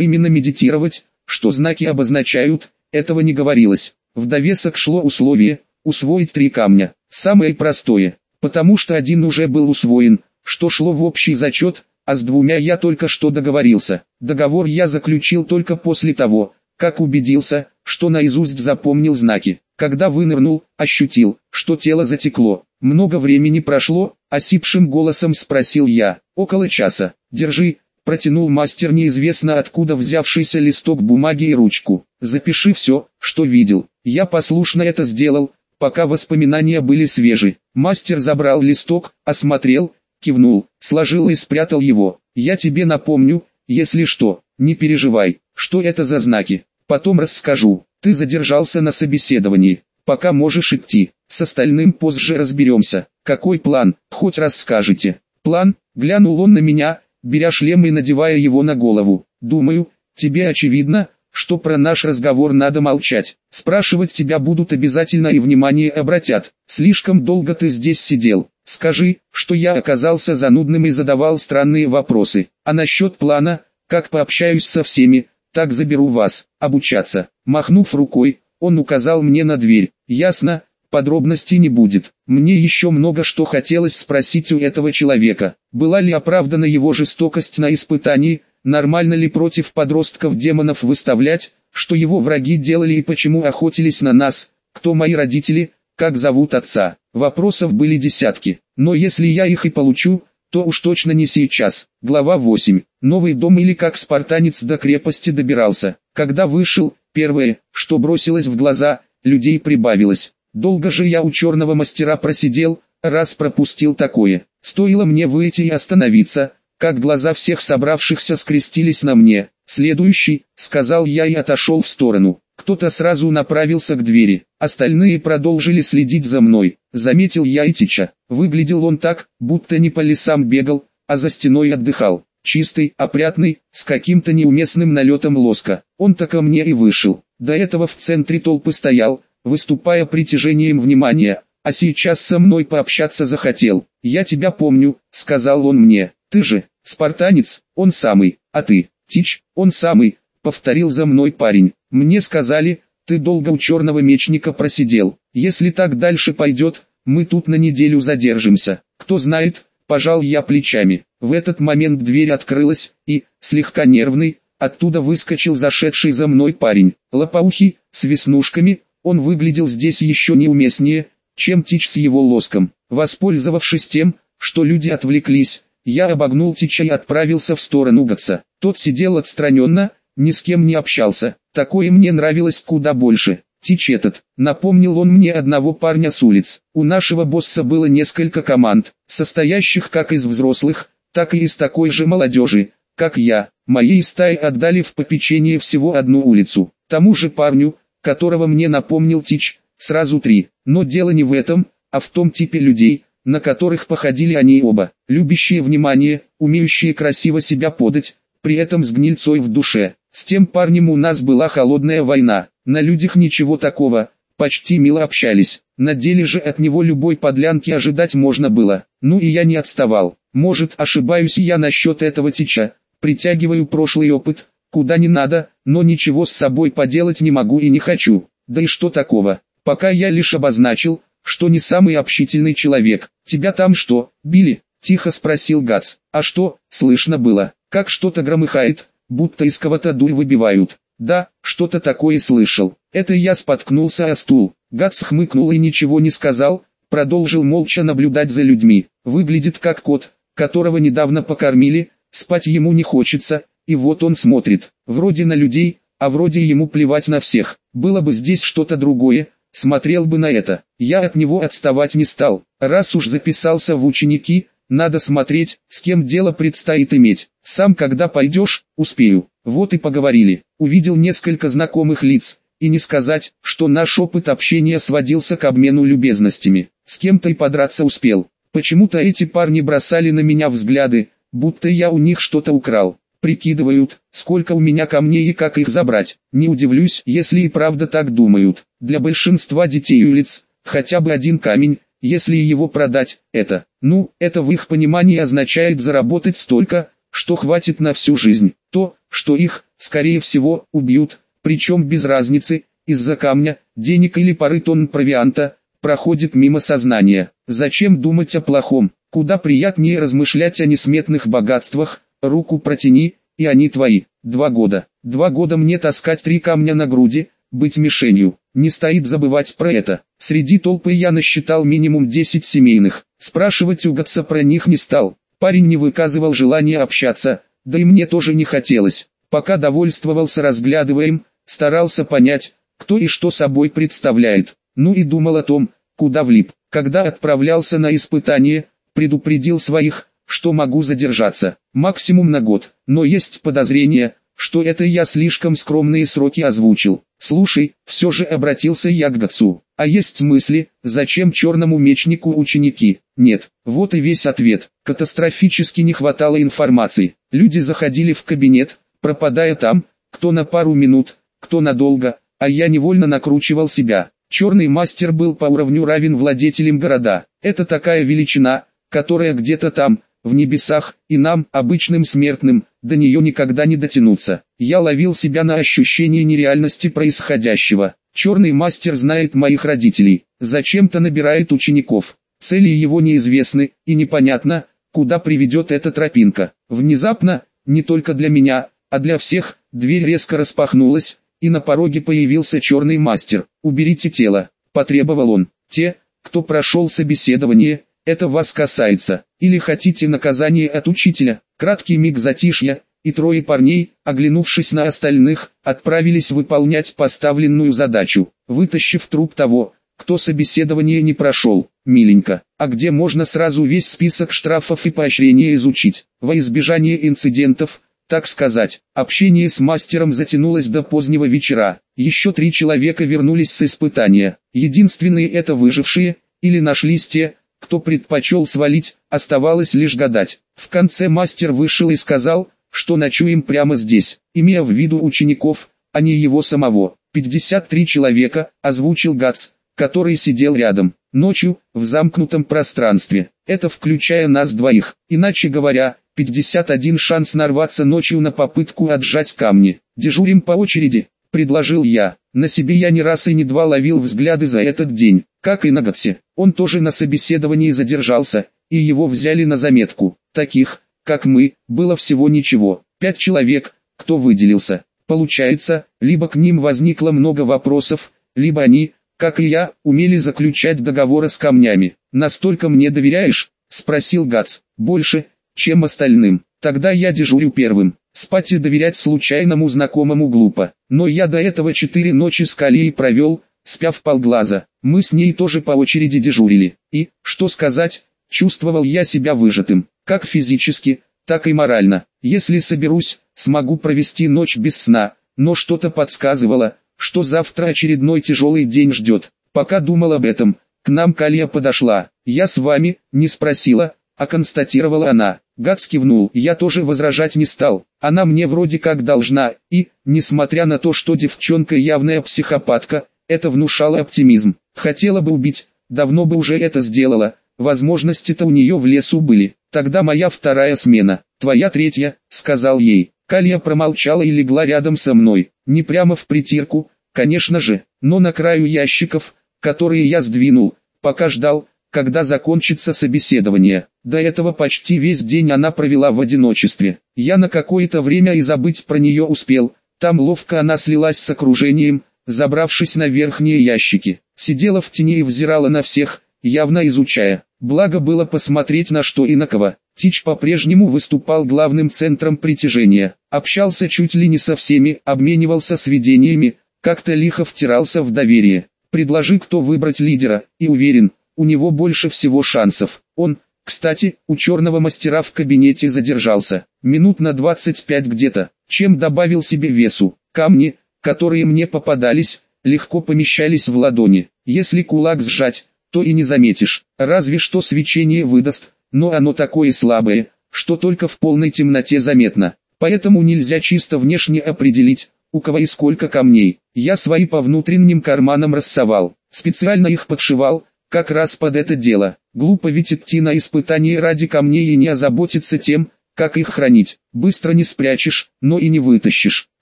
Speaker 1: именно медитировать, что знаки обозначают, этого не говорилось. В довесок шло условие, усвоить три камня. Самое простое, потому что один уже был усвоен, что шло в общий зачет, а с двумя я только что договорился. Договор я заключил только после того, как убедился, что наизусть запомнил знаки. Когда вынырнул, ощутил, что тело затекло. Много времени прошло, осипшим голосом спросил я. Около часа. Держи, протянул мастер неизвестно откуда взявшийся листок бумаги и ручку. Запиши все, что видел. Я послушно это сделал, пока воспоминания были свежи. Мастер забрал листок, осмотрел, кивнул, сложил и спрятал его. Я тебе напомню, если что, не переживай, что это за знаки. Потом расскажу. Ты задержался на собеседовании. Пока можешь идти. С остальным позже разберемся. Какой план, хоть раз скажете. План, глянул он на меня, беря шлем и надевая его на голову. Думаю, тебе очевидно, что про наш разговор надо молчать. Спрашивать тебя будут обязательно и внимание обратят. Слишком долго ты здесь сидел. Скажи, что я оказался занудным и задавал странные вопросы. А насчет плана, как пообщаюсь со всеми, так заберу вас, обучаться. Махнув рукой, он указал мне на дверь. Ясно, подробностей не будет. Мне еще много что хотелось спросить у этого человека. Была ли оправдана его жестокость на испытании, нормально ли против подростков демонов выставлять, что его враги делали и почему охотились на нас, кто мои родители, как зовут отца. Вопросов были десятки, но если я их и получу, то уж точно не сейчас. Глава 8. Новый дом или как спартанец до крепости добирался. Когда вышел, первое, что бросилось в глаза, людей прибавилось. Долго же я у черного мастера просидел, раз пропустил такое. Стоило мне выйти и остановиться, как глаза всех собравшихся скрестились на мне. «Следующий», — сказал я и отошел в сторону. Кто-то сразу направился к двери, остальные продолжили следить за мной. Заметил я Итича. Выглядел он так, будто не по лесам бегал, а за стеной отдыхал. Чистый, опрятный, с каким-то неуместным налетом лоска. Он-то ко мне и вышел. До этого в центре толпы стоял, выступая притяжением внимания, а сейчас со мной пообщаться захотел. «Я тебя помню», — сказал он мне. «Ты же, «Спартанец, он самый, а ты, Тич, он самый», — повторил за мной парень. «Мне сказали, ты долго у черного мечника просидел. Если так дальше пойдет, мы тут на неделю задержимся. Кто знает, пожал я плечами. В этот момент дверь открылась, и, слегка нервный, оттуда выскочил зашедший за мной парень. Лопоухий, с веснушками, он выглядел здесь еще неуместнее, чем Тич с его лоском. Воспользовавшись тем, что люди отвлеклись, я обогнул Тича и отправился в сторону Гатса. Тот сидел отстраненно, ни с кем не общался. Такое мне нравилось куда больше. Тич этот, напомнил он мне одного парня с улиц. У нашего босса было несколько команд, состоящих как из взрослых, так и из такой же молодежи, как я. Моей стаи отдали в попечение всего одну улицу. Тому же парню, которого мне напомнил Тич, сразу три. Но дело не в этом, а в том типе людей, на которых походили они оба, любящие внимание, умеющие красиво себя подать, при этом с гнильцой в душе. С тем парнем у нас была холодная война, на людях ничего такого, почти мило общались, на деле же от него любой подлянки ожидать можно было, ну и я не отставал. Может ошибаюсь я насчет этого теча, притягиваю прошлый опыт, куда не надо, но ничего с собой поделать не могу и не хочу, да и что такого, пока я лишь обозначил, что не самый общительный человек. Тебя там что, били? Тихо спросил Гац. А что, слышно было, как что-то громыхает, будто из кого-то дуль выбивают. Да, что-то такое слышал. Это я споткнулся о стул. Гац хмыкнул и ничего не сказал, продолжил молча наблюдать за людьми. Выглядит как кот, которого недавно покормили, спать ему не хочется, и вот он смотрит, вроде на людей, а вроде ему плевать на всех. Было бы здесь что-то другое, смотрел бы на это. Я от него отставать не стал. Раз уж записался в ученики, надо смотреть, с кем дело предстоит иметь. Сам когда пойдешь, успею. Вот и поговорили. Увидел несколько знакомых лиц. И не сказать, что наш опыт общения сводился к обмену любезностями. С кем-то и подраться успел. Почему-то эти парни бросали на меня взгляды, будто я у них что-то украл. Прикидывают, сколько у меня камней и как их забрать. Не удивлюсь, если и правда так думают. Для большинства детей улиц, хотя бы один камень, если его продать, это, ну, это в их понимании означает заработать столько, что хватит на всю жизнь. То, что их, скорее всего, убьют, причем без разницы, из-за камня, денег или пары тонн провианта, проходит мимо сознания. Зачем думать о плохом? Куда приятнее размышлять о несметных богатствах, руку протяни, и они твои. Два года. Два года мне таскать три камня на груди, быть мишенью. Не стоит забывать про это. Среди толпы я насчитал минимум 10 семейных. Спрашивать угодца про них не стал. Парень не выказывал желания общаться, да и мне тоже не хотелось. Пока довольствовался разглядываем, старался понять, кто и что собой представляет. Ну и думал о том, куда влип. Когда отправлялся на испытание, предупредил своих, что могу задержаться, максимум на год, но есть подозрение, что это я слишком скромные сроки озвучил. Слушай, все же обратился я к Гацу. А есть мысли, зачем черному мечнику ученики? Нет, вот и весь ответ. Катастрофически не хватало информации. Люди заходили в кабинет, пропадая там, кто на пару минут, кто надолго, а я невольно накручивал себя. Черный мастер был по уровню равен владетелям города. Это такая величина, которая где-то там, в небесах, и нам, обычным смертным, до нее никогда не дотянуться. Я ловил себя на ощущение нереальности происходящего. Черный мастер знает моих родителей, зачем-то набирает учеников. Цели его неизвестны, и непонятно, куда приведет эта тропинка. Внезапно, не только для меня, а для всех, дверь резко распахнулась, и на пороге появился черный мастер. «Уберите тело», – потребовал он. «Те, кто прошел собеседование, это вас касается. Или хотите наказание от учителя? Краткий миг затишья, и трое парней, оглянувшись на остальных, отправились выполнять поставленную задачу, вытащив труп того, кто собеседование не прошел. Миленько, а где можно сразу весь список штрафов и поощрения изучить? Во избежание инцидентов, так сказать, общение с мастером затянулось до позднего вечера. Еще три человека вернулись с испытания. Единственные это выжившие, или нашлись те, кто предпочел свалить, оставалось лишь гадать. В конце мастер вышел и сказал, что ночуем прямо здесь, имея в виду учеников, а не его самого. 53 человека, озвучил Гац, который сидел рядом, ночью, в замкнутом пространстве. Это включая нас двоих, иначе говоря, 51 шанс нарваться ночью на попытку отжать камни. Дежурим по очереди, предложил я. На себе я не раз и не два ловил взгляды за этот день. Как и на Гатсе, он тоже на собеседовании задержался, и его взяли на заметку. Таких, как мы, было всего ничего, пять человек, кто выделился. Получается, либо к ним возникло много вопросов, либо они, как и я, умели заключать договоры с камнями. «Настолько мне доверяешь?» – спросил Гац. «Больше, чем остальным. Тогда я дежурю первым. Спать и доверять случайному знакомому глупо. Но я до этого четыре ночи с Калией провел, спя в полглаза. Мы с ней тоже по очереди дежурили. И, что сказать, чувствовал я себя выжатым, как физически, так и морально. Если соберусь, смогу провести ночь без сна, но что-то подсказывало, что завтра очередной тяжелый день ждет. Пока думал об этом, к нам Калия подошла. Я с вами, не спросила, а констатировала она. Гац кивнул, я тоже возражать не стал. Она мне вроде как должна, и, несмотря на то, что девчонка явная психопатка, это внушало оптимизм. Хотела бы убить, давно бы уже это сделала, возможности-то у нее в лесу были. Тогда моя вторая смена, твоя третья, сказал ей. Калия промолчала и легла рядом со мной, не прямо в притирку, конечно же, но на краю ящиков, которые я сдвинул, пока ждал, когда закончится собеседование. До этого почти весь день она провела в одиночестве. Я на какое-то время и забыть про нее успел, там ловко она слилась с окружением, забравшись на верхние ящики, сидела в тени и взирала на всех, явно изучая. Благо было посмотреть на что и на кого. Тич по-прежнему выступал главным центром притяжения, общался чуть ли не со всеми, обменивался сведениями, как-то лихо втирался в доверие. Предложи кто выбрать лидера, и уверен, у него больше всего шансов. Он, кстати, у черного мастера в кабинете задержался, минут на 25 где-то, чем добавил себе весу. Камни, которые мне попадались, легко помещались в ладони. Если кулак сжать, то и не заметишь, разве что свечение выдаст, но оно такое слабое, что только в полной темноте заметно. Поэтому нельзя чисто внешне определить, у кого и сколько камней. Я свои по внутренним карманам рассовал, специально их подшивал, как раз под это дело. Глупо ведь идти на испытание ради камней и не озаботиться тем, как их хранить. Быстро не спрячешь, но и не вытащишь.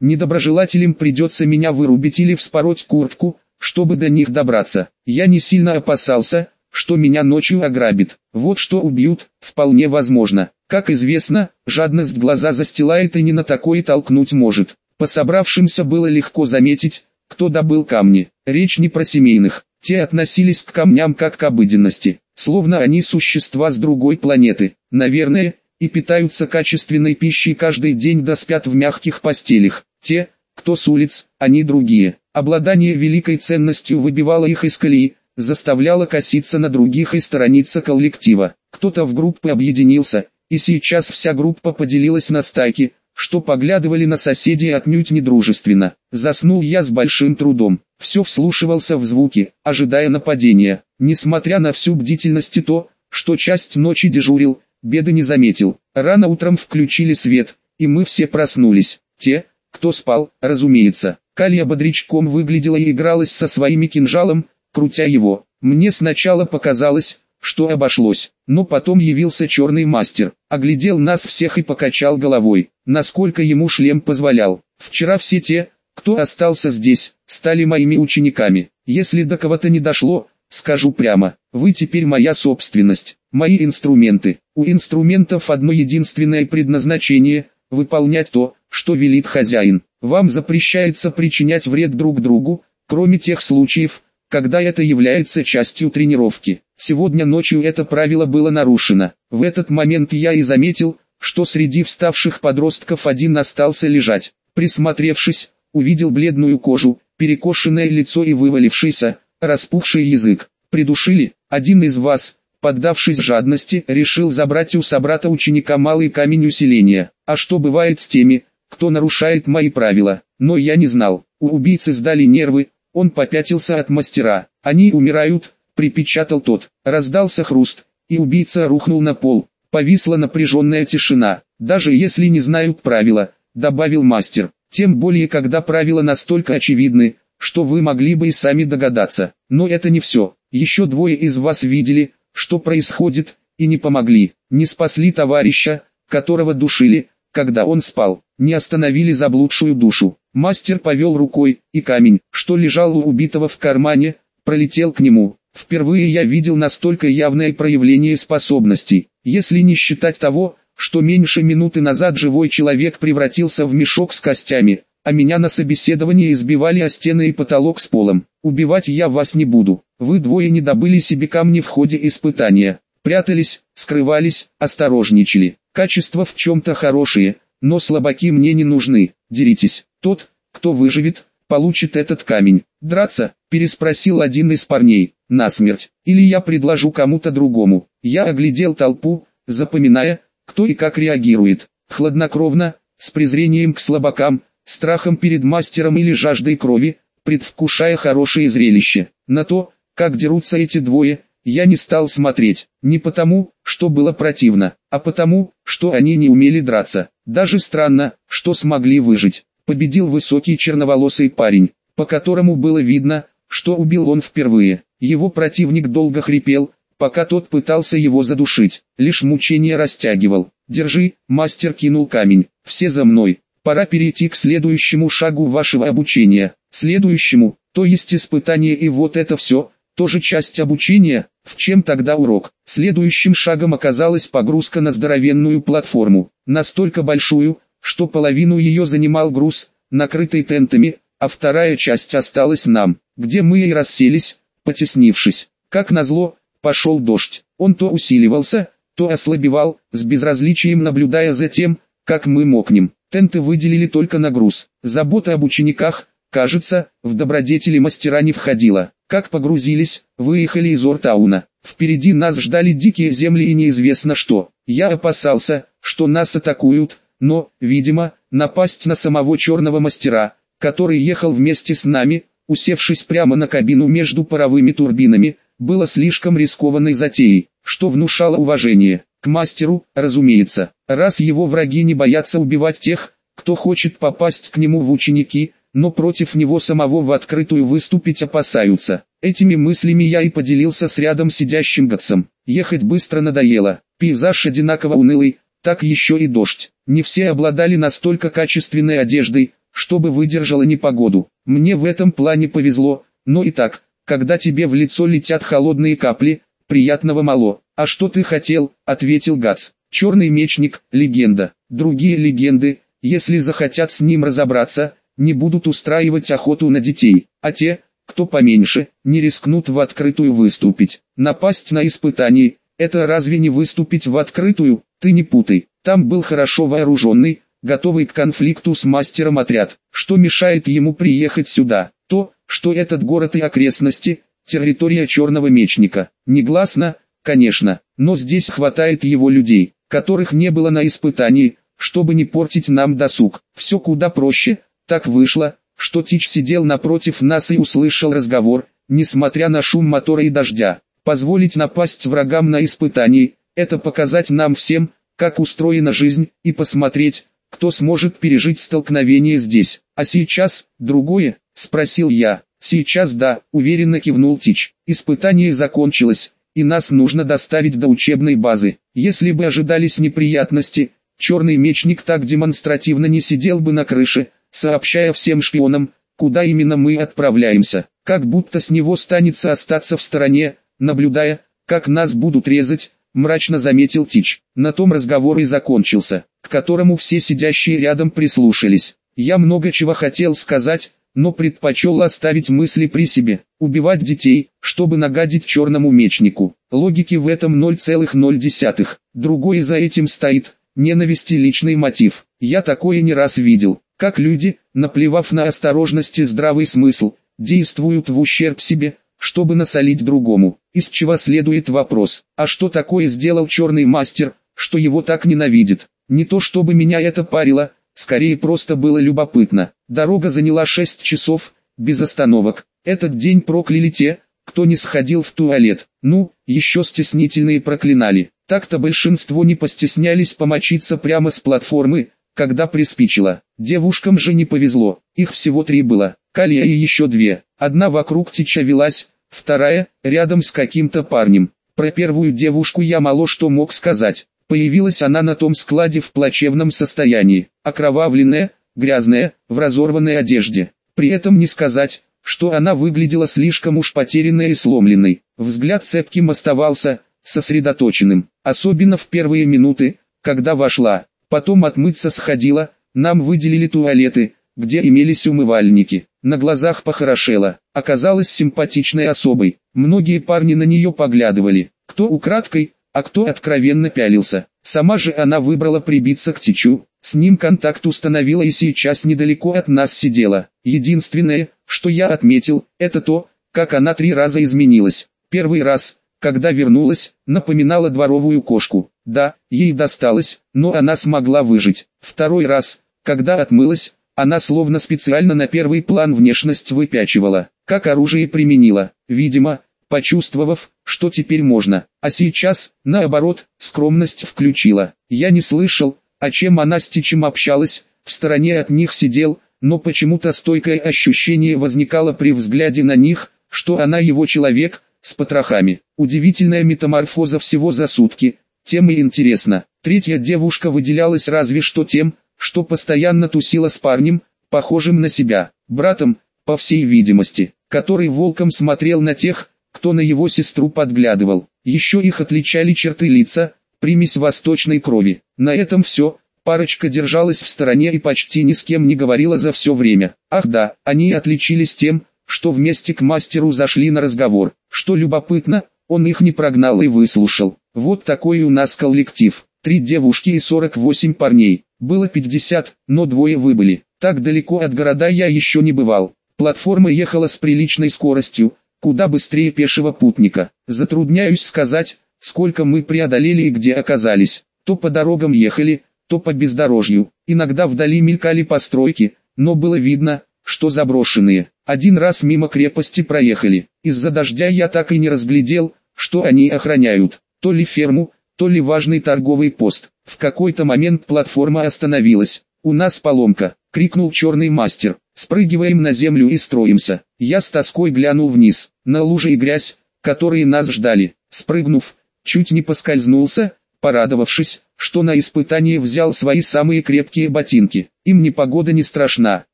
Speaker 1: Недоброжелателям придется меня вырубить или вспороть куртку, чтобы до них добраться. Я не сильно опасался, что меня ночью ограбит. Вот что убьют, вполне возможно. Как известно, жадность глаза застилает и не на такое толкнуть может. По собравшимся было легко заметить, кто добыл камни. Речь не про семейных. Те относились к камням как к обыденности, словно они существа с другой планеты. Наверное, и питаются качественной пищей каждый день да спят в мягких постелях. Те, кто с улиц, они другие. Обладание великой ценностью выбивало их из колеи, заставляло коситься на других и сторониться коллектива. Кто-то в группы объединился, и сейчас вся группа поделилась на стайки, что поглядывали на соседей отнюдь недружественно. Заснул я с большим трудом, все вслушивался в звуки, ожидая нападения. Несмотря на всю бдительность и то, что часть ночи дежурил, беды не заметил. Рано утром включили свет, и мы все проснулись. Те, кто спал, разумеется. Калия бодрячком выглядела и игралась со своими кинжалом, крутя его. Мне сначала показалось, что обошлось, но потом явился черный мастер, оглядел нас всех и покачал головой, насколько ему шлем позволял. Вчера все те, кто остался здесь, стали моими учениками. Если до кого-то не дошло, скажу прямо, вы теперь моя собственность, мои инструменты. У инструментов одно единственное предназначение – выполнять то, что велит хозяин. Вам запрещается причинять вред друг другу, кроме тех случаев, когда это является частью тренировки. Сегодня ночью это правило было нарушено. В этот момент я и заметил, что среди вставших подростков один остался лежать. Присмотревшись, увидел бледную кожу, перекошенное лицо и вывалившийся, распухший язык. Придушили, один из вас, поддавшись жадности, решил забрать у собрата ученика малый камень усиления. А что бывает с теми, кто нарушает мои правила? Но я не знал. У убийцы сдали нервы, он попятился от мастера. Они умирают, припечатал тот. Раздался хруст, и убийца рухнул на пол. Повисла напряженная тишина. Даже если не знают правила, добавил мастер. Тем более когда правила настолько очевидны, что вы могли бы и сами догадаться. Но это не все. Еще двое из вас видели, что происходит, и не помогли. Не спасли товарища, которого душили, когда он спал. Не остановили заблудшую душу. Мастер повел рукой, и камень, что лежал у убитого в кармане, пролетел к нему. Впервые я видел настолько явное проявление способностей, если не считать того, что меньше минуты назад живой человек превратился в мешок с костями, а меня на собеседовании избивали о стены и потолок с полом. Убивать я вас не буду. Вы двое не добыли себе камни в ходе испытания. Прятались, скрывались, осторожничали. Качества в чем-то хорошие, но слабаки мне не нужны. Деритесь. Тот, кто выживет, получит этот камень. Драться, переспросил один из парней, насмерть. Или я предложу кому-то другому. Я оглядел толпу, запоминая, кто и как реагирует. Хладнокровно, с презрением к слабакам, страхом перед мастером или жаждой крови, предвкушая хорошее зрелище. На то, как дерутся эти двое, я не стал смотреть, не потому, что было противно, а потому, что они не умели драться. Даже странно, что смогли выжить победил высокий черноволосый парень, по которому было видно, что убил он впервые. Его противник долго хрипел, пока тот пытался его задушить, лишь мучение растягивал. «Держи», мастер кинул камень, «все за мной, пора перейти к следующему шагу вашего обучения». Следующему, то есть испытание и вот это все, тоже часть обучения, в чем тогда урок? Следующим шагом оказалась погрузка на здоровенную платформу, настолько большую, что половину ее занимал груз, накрытый тентами, а вторая часть осталась нам, где мы и расселись, потеснившись. Как назло, пошел дождь. Он то усиливался, то ослабевал, с безразличием наблюдая за тем, как мы мокнем. Тенты выделили только на груз. Забота об учениках, кажется, в добродетели мастера не входила. Как погрузились, выехали из Ортауна. Впереди нас ждали дикие земли и неизвестно что. Я опасался, что нас атакуют, но, видимо, напасть на самого черного мастера, который ехал вместе с нами, усевшись прямо на кабину между паровыми турбинами, было слишком рискованной затеей, что внушало уважение. К мастеру, разумеется, раз его враги не боятся убивать тех, кто хочет попасть к нему в ученики, но против него самого в открытую выступить опасаются. Этими мыслями я и поделился с рядом сидящим Гатсом. Ехать быстро надоело, пейзаж одинаково унылый, так еще и дождь. Не все обладали настолько качественной одеждой, чтобы выдержала непогоду. Мне в этом плане повезло, но и так, когда тебе в лицо летят холодные капли, приятного мало. «А что ты хотел?» – ответил Гац. «Черный мечник – легенда. Другие легенды, если захотят с ним разобраться, не будут устраивать охоту на детей, а те, кто поменьше, не рискнут в открытую выступить. Напасть на испытании – это разве не выступить в открытую? Ты не путай. Там был хорошо вооруженный, готовый к конфликту с мастером отряд. Что мешает ему приехать сюда? То, что этот город и окрестности – территория черного мечника. Негласно, конечно, но здесь хватает его людей, которых не было на испытании, чтобы не портить нам досуг. Все куда проще, так вышло, что Тич сидел напротив нас и услышал разговор, несмотря на шум мотора и дождя. Позволить напасть врагам на испытании – это показать нам всем, как устроена жизнь, и посмотреть, кто сможет пережить столкновение здесь. А сейчас, другое, спросил я. Сейчас да, уверенно кивнул Тич. Испытание закончилось, и нас нужно доставить до учебной базы. Если бы ожидались неприятности, черный мечник так демонстративно не сидел бы на крыше, сообщая всем шпионам, куда именно мы отправляемся. Как будто с него станется остаться в стороне, наблюдая, как нас будут резать, мрачно заметил Тич. На том разговор и закончился, к которому все сидящие рядом прислушались. Я много чего хотел сказать, но предпочел оставить мысли при себе. Убивать детей, чтобы нагадить черному мечнику. Логики в этом 0,0. Другое за этим стоит, ненависть и личный мотив. Я такое не раз видел, как люди, наплевав на осторожность и здравый смысл, действуют в ущерб себе, чтобы насолить другому. Из чего следует вопрос, а что такое сделал черный мастер, что его так ненавидит? Не то чтобы меня это парило, скорее просто было любопытно. Дорога заняла 6 часов, без остановок. Этот день прокляли те, кто не сходил в туалет. Ну, еще стеснительные проклинали. Так-то большинство не постеснялись помочиться прямо с платформы, когда приспичило. Девушкам же не повезло, их всего три было. Калия и еще две. Одна вокруг теча велась, вторая, рядом с каким-то парнем. Про первую девушку я мало что мог сказать. Появилась она на том складе в плачевном состоянии, окровавленная, грязная, в разорванной одежде. При этом не сказать, что она выглядела слишком уж потерянной и сломленной. Взгляд цепким оставался, сосредоточенным, особенно в первые минуты, когда вошла. Потом отмыться сходила, нам выделили туалеты, где имелись умывальники. На глазах похорошела, оказалась симпатичной особой. Многие парни на нее поглядывали, кто украдкой, а кто откровенно пялился. Сама же она выбрала прибиться к Тичу, с ним контакт установила и сейчас недалеко от нас сидела. Единственное, что я отметил, это то, как она три раза изменилась. Первый раз, когда вернулась, напоминала дворовую кошку. Да, ей досталось, но она смогла выжить. Второй раз, когда отмылась, она словно специально на первый план внешность выпячивала, как оружие применила. Видимо, почувствовав, что теперь можно. А сейчас, наоборот, скромность включила. Я не слышал, о чем она с Тичем общалась, в стороне от них сидел, но почему-то стойкое ощущение возникало при взгляде на них, что она его человек, с потрохами. Удивительная метаморфоза всего за сутки, тем и интересно. Третья девушка выделялась разве что тем, что постоянно тусила с парнем, похожим на себя, братом, по всей видимости, который волком смотрел на тех, кто на его сестру подглядывал. Еще их отличали черты лица, примесь восточной крови. На этом все, парочка держалась в стороне и почти ни с кем не говорила за все время. Ах да, они отличились тем, что вместе к мастеру зашли на разговор. Что любопытно, он их не прогнал и выслушал. Вот такой у нас коллектив. Три девушки и 48 парней. Было 50, но двое выбыли. Так далеко от города я еще не бывал. Платформа ехала с приличной скоростью, куда быстрее пешего путника. Затрудняюсь сказать, сколько мы преодолели и где оказались. То по дорогам ехали, то по бездорожью. Иногда вдали мелькали постройки, но было видно, что заброшенные. Один раз мимо крепости проехали. Из-за дождя я так и не разглядел, что они охраняют. То ли ферму, то ли важный торговый пост. В какой-то момент платформа остановилась. «У нас поломка!» — крикнул черный мастер. «Спрыгиваем на землю и строимся». Я с тоской глянул вниз, на лужи и грязь, которые нас ждали. Спрыгнув, чуть не поскользнулся, порадовавшись, что на испытание взял свои самые крепкие ботинки. Им ни погода не страшна.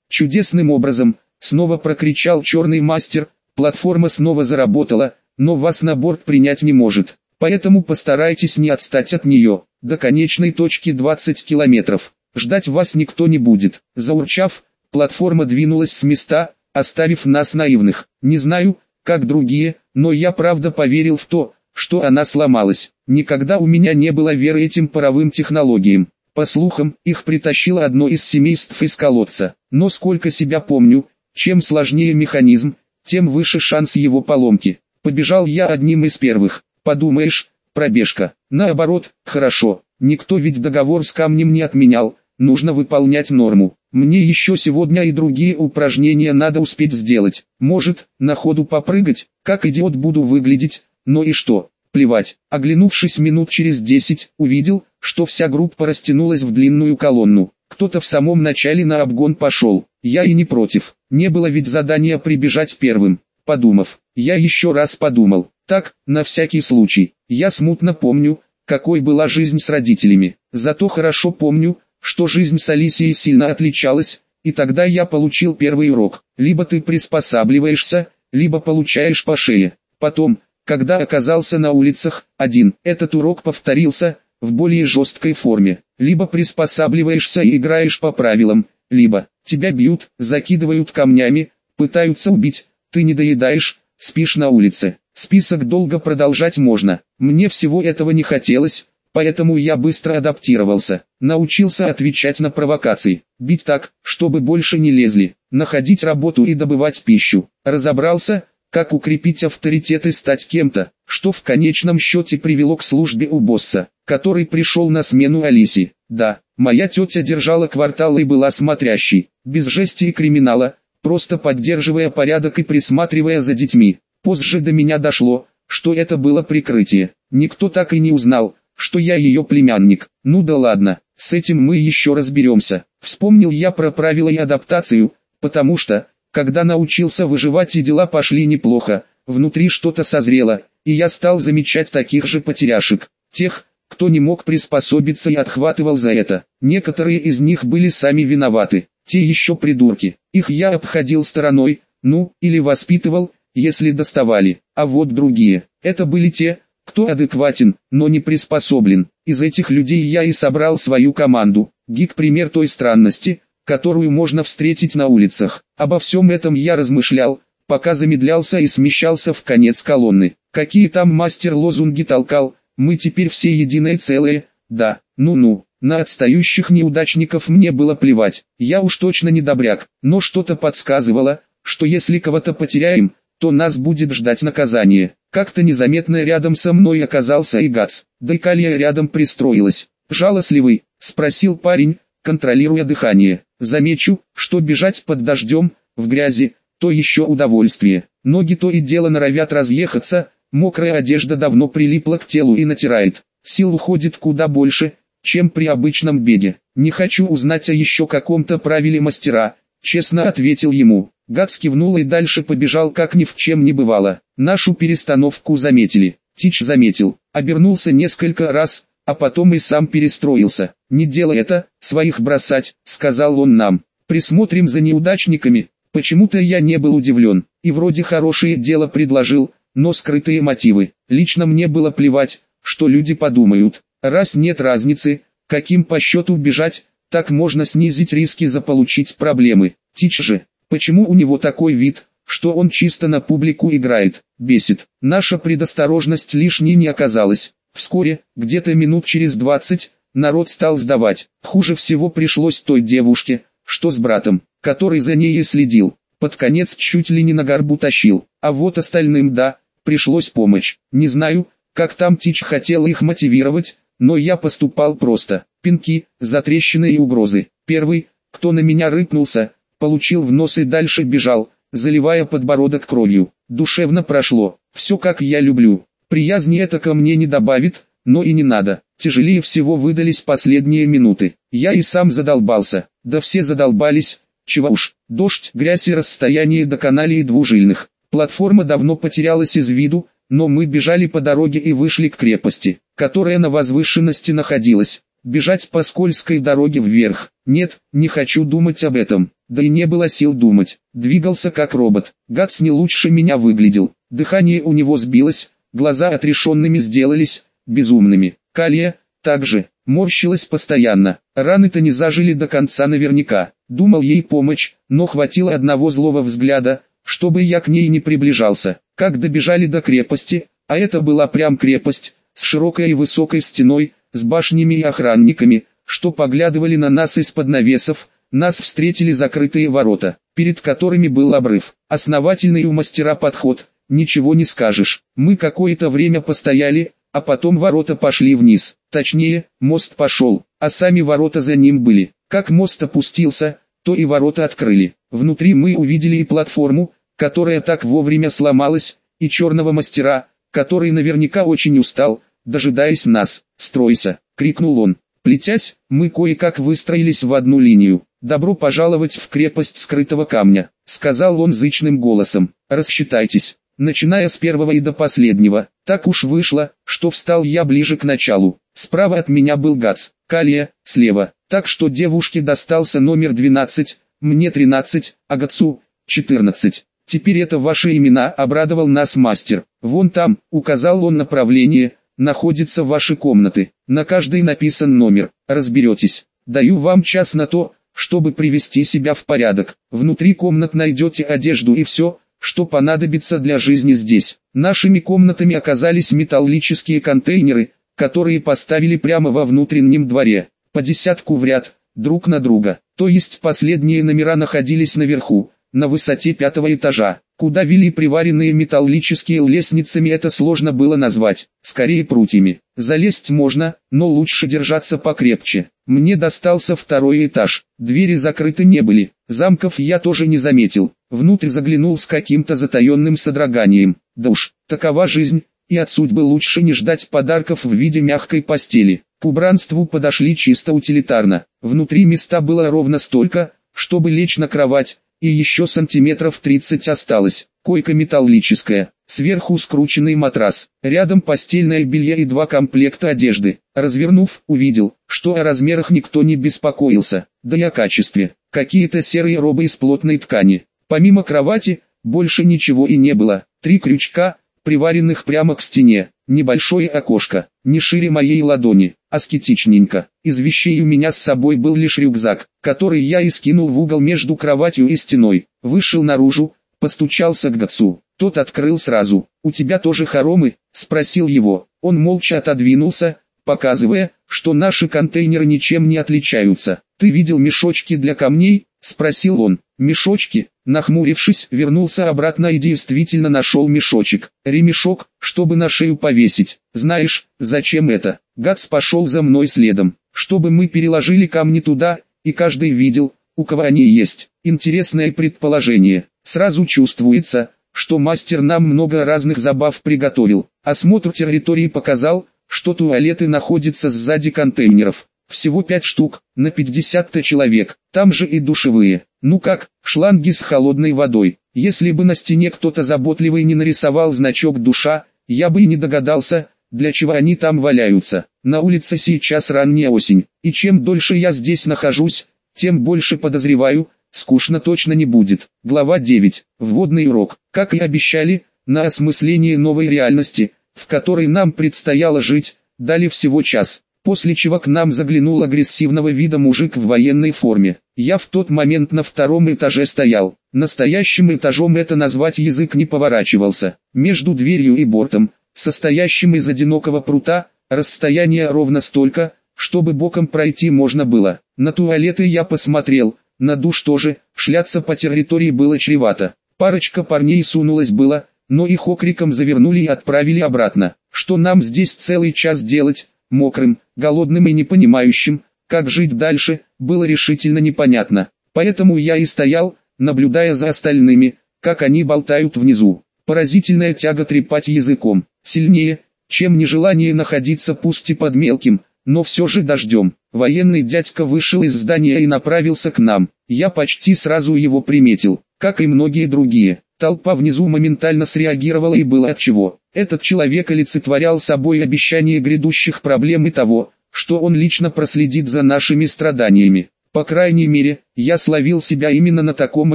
Speaker 1: Чудесным образом, снова прокричал черный мастер, платформа снова заработала, но вас на борт принять не может. Поэтому постарайтесь не отстать от нее, до конечной точки 20 километров. Ждать вас никто не будет. Заурчав, платформа двинулась с места, оставив нас наивных. Не знаю, как другие, но я правда поверил в то, что она сломалась. Никогда у меня не было веры этим паровым технологиям. По слухам, их притащило одно из семейств из колодца. Но сколько себя помню, чем сложнее механизм, тем выше шанс его поломки. Побежал я одним из первых. Подумаешь, пробежка. Наоборот, хорошо. Никто ведь договор с камнем не отменял нужно выполнять норму. Мне еще сегодня и другие упражнения надо успеть сделать. Может, на ходу попрыгать, как идиот буду выглядеть, но и что, плевать. Оглянувшись минут через десять, увидел, что вся группа растянулась в длинную колонну. Кто-то в самом начале на обгон пошел, я и не против. Не было ведь задания прибежать первым. Подумав, я еще раз подумал, так, на всякий случай. Я смутно помню, какой была жизнь с родителями. Зато хорошо помню, что жизнь с Алисией сильно отличалась, и тогда я получил первый урок. Либо ты приспосабливаешься, либо получаешь по шее. Потом, когда оказался на улицах, один, этот урок повторился, в более жесткой форме. Либо приспосабливаешься и играешь по правилам, либо тебя бьют, закидывают камнями, пытаются убить, ты не доедаешь, спишь на улице. Список долго продолжать можно. Мне всего этого не хотелось, Поэтому я быстро адаптировался, научился отвечать на провокации, бить так, чтобы больше не лезли, находить работу и добывать пищу. Разобрался, как укрепить авторитет и стать кем-то, что в конечном счете привело к службе у босса, который пришел на смену Алисе. Да, моя тетя держала квартал и была смотрящей, без жести и криминала, просто поддерживая порядок и присматривая за детьми. Позже до меня дошло, что это было прикрытие. Никто так и не узнал, что я ее племянник. Ну да ладно, с этим мы еще разберемся. Вспомнил я про правила и адаптацию, потому что, когда научился выживать и дела пошли неплохо, внутри что-то созрело, и я стал замечать таких же потеряшек, тех, кто не мог приспособиться и отхватывал за это. Некоторые из них были сами виноваты, те еще придурки. Их я обходил стороной, ну, или воспитывал, если доставали. А вот другие, это были те, кто адекватен, но не приспособлен. Из этих людей я и собрал свою команду. Гик пример той странности, которую можно встретить на улицах. Обо всем этом я размышлял, пока замедлялся и смещался в конец колонны. Какие там мастер лозунги толкал, мы теперь все единое целое, да, ну-ну. На отстающих неудачников мне было плевать, я уж точно не добряк, но что-то подсказывало, что если кого-то потеряем, то нас будет ждать наказание. Как-то незаметно рядом со мной оказался и Гац, да и Калия рядом пристроилась. «Жалостливый?» – спросил парень, контролируя дыхание. «Замечу, что бежать под дождем, в грязи, то еще удовольствие. Ноги то и дело норовят разъехаться, мокрая одежда давно прилипла к телу и натирает. Сил уходит куда больше, чем при обычном беге. Не хочу узнать о еще каком-то правиле мастера, честно ответил ему. Гац кивнул и дальше побежал как ни в чем не бывало. Нашу перестановку заметили. Тич заметил, обернулся несколько раз, а потом и сам перестроился. «Не делай это, своих бросать», — сказал он нам. «Присмотрим за неудачниками». Почему-то я не был удивлен, и вроде хорошее дело предложил, но скрытые мотивы. Лично мне было плевать, что люди подумают. Раз нет разницы, каким по счету бежать, так можно снизить риски заполучить проблемы. Тич же, почему у него такой вид, что он чисто на публику играет, бесит. Наша предосторожность лишней не оказалась. Вскоре, где-то минут через двадцать, народ стал сдавать. Хуже всего пришлось той девушке, что с братом, который за ней и следил. Под конец чуть ли не на горбу тащил. А вот остальным да, пришлось помочь. Не знаю, как там Тич хотел их мотивировать, но я поступал просто. Пинки, затрещины и угрозы. Первый, кто на меня рыпнулся, получил в нос и дальше бежал, заливая подбородок кровью. Душевно прошло, все как я люблю. Приязни это ко мне не добавит, но и не надо. Тяжелее всего выдались последние минуты. Я и сам задолбался, да все задолбались, чего уж. Дождь, грязь и расстояние до каналии двужильных. Платформа давно потерялась из виду, но мы бежали по дороге и вышли к крепости, которая на возвышенности находилась. Бежать по скользкой дороге вверх. Нет, не хочу думать об этом. Да и не было сил думать. Двигался как робот. Гац не лучше меня выглядел. Дыхание у него сбилось, глаза отрешенными сделались, безумными. Калия, также, морщилась постоянно. Раны-то не зажили до конца наверняка. Думал ей помочь, но хватило одного злого взгляда, чтобы я к ней не приближался. Как добежали до крепости, а это была прям крепость, с широкой и высокой стеной, с башнями и охранниками, что поглядывали на нас из-под навесов, нас встретили закрытые ворота, перед которыми был обрыв. Основательный у мастера подход, ничего не скажешь. Мы какое-то время постояли, а потом ворота пошли вниз. Точнее, мост пошел, а сами ворота за ним были. Как мост опустился, то и ворота открыли. Внутри мы увидели и платформу, которая так вовремя сломалась, и черного мастера, который наверняка очень устал, дожидаясь нас. «Стройся!» — крикнул он. Плетясь, мы кое-как выстроились в одну линию. «Добро пожаловать в крепость скрытого камня», — сказал он зычным голосом. «Рассчитайтесь, начиная с первого и до последнего. Так уж вышло, что встал я ближе к началу. Справа от меня был Гац, Калия, слева. Так что девушке достался номер 12, мне 13, а Гацу 14. Теперь это ваши имена, обрадовал нас мастер. Вон там, указал он направление, находятся ваши комнаты. На каждой написан номер, разберетесь. Даю вам час на то, чтобы привести себя в порядок. Внутри комнат найдете одежду и все, что понадобится для жизни здесь. Нашими комнатами оказались металлические контейнеры, которые поставили прямо во внутреннем дворе, по десятку в ряд, друг на друга. То есть последние номера находились наверху, на высоте пятого этажа. Куда вели приваренные металлические лестницами это сложно было назвать, скорее прутьями. Залезть можно, но лучше держаться покрепче. Мне достался второй этаж, двери закрыты не были, замков я тоже не заметил. Внутрь заглянул с каким-то затаенным содроганием. Да уж, такова жизнь, и от судьбы лучше не ждать подарков в виде мягкой постели. К убранству подошли чисто утилитарно. Внутри места было ровно столько, чтобы лечь на кровать, и еще сантиметров 30 осталось. Койка металлическая, сверху скрученный матрас, рядом постельное белье и два комплекта одежды. Развернув, увидел, что о размерах никто не беспокоился, да и о качестве. Какие-то серые робы из плотной ткани. Помимо кровати, больше ничего и не было. Три крючка, приваренных прямо к стене, небольшое окошко, не шире моей ладони, аскетичненько. Из вещей у меня с собой был лишь рюкзак, который я и скинул в угол между кроватью и стеной. Вышел наружу, постучался к Гацу. Тот открыл сразу. «У тебя тоже хоромы?» – спросил его. Он молча отодвинулся, показывая, что наши контейнеры ничем не отличаются. «Ты видел мешочки для камней?» – спросил он. «Мешочки?» Нахмурившись, вернулся обратно и действительно нашел мешочек. Ремешок, чтобы на шею повесить. Знаешь, зачем это? Гац пошел за мной следом, чтобы мы переложили камни туда, и каждый видел, у кого они есть. Интересное предположение. Сразу чувствуется, что мастер нам много разных забав приготовил. Осмотр территории показал, что туалеты находятся сзади контейнеров. Всего пять штук, на 50-то человек, там же и душевые. Ну как, шланги с холодной водой. Если бы на стене кто-то заботливый не нарисовал значок «душа», я бы и не догадался, для чего они там валяются. На улице сейчас ранняя осень, и чем дольше я здесь нахожусь, тем больше подозреваю, скучно точно не будет. Глава 9. Вводный урок. Как и обещали, на осмысление новой реальности, в которой нам предстояло жить, дали всего час после чего к нам заглянул агрессивного вида мужик в военной форме. Я в тот момент на втором этаже стоял. Настоящим этажом это назвать язык не поворачивался. Между дверью и бортом, состоящим из одинокого прута, расстояние ровно столько, чтобы боком пройти можно было. На туалеты я посмотрел, на душ тоже, шляться по территории было чревато. Парочка парней сунулась было, но их окриком завернули и отправили обратно. Что нам здесь целый час делать, мокрым, голодным и не понимающим, как жить дальше, было решительно непонятно. Поэтому я и стоял, наблюдая за остальными, как они болтают внизу. Поразительная тяга трепать языком, сильнее, чем нежелание находиться пусть и под мелким, но все же дождем. Военный дядька вышел из здания и направился к нам. Я почти сразу его приметил, как и многие другие. Толпа внизу моментально среагировала и было отчего. Этот человек олицетворял собой обещание грядущих проблем и того, что он лично проследит за нашими страданиями. По крайней мере, я словил себя именно на таком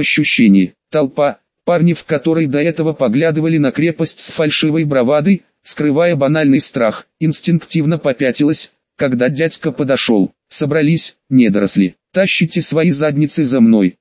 Speaker 1: ощущении. Толпа, парни в которой до этого поглядывали на крепость с фальшивой бравадой, скрывая банальный страх, инстинктивно попятилась, когда дядька подошел. Собрались, недоросли, тащите свои задницы за мной.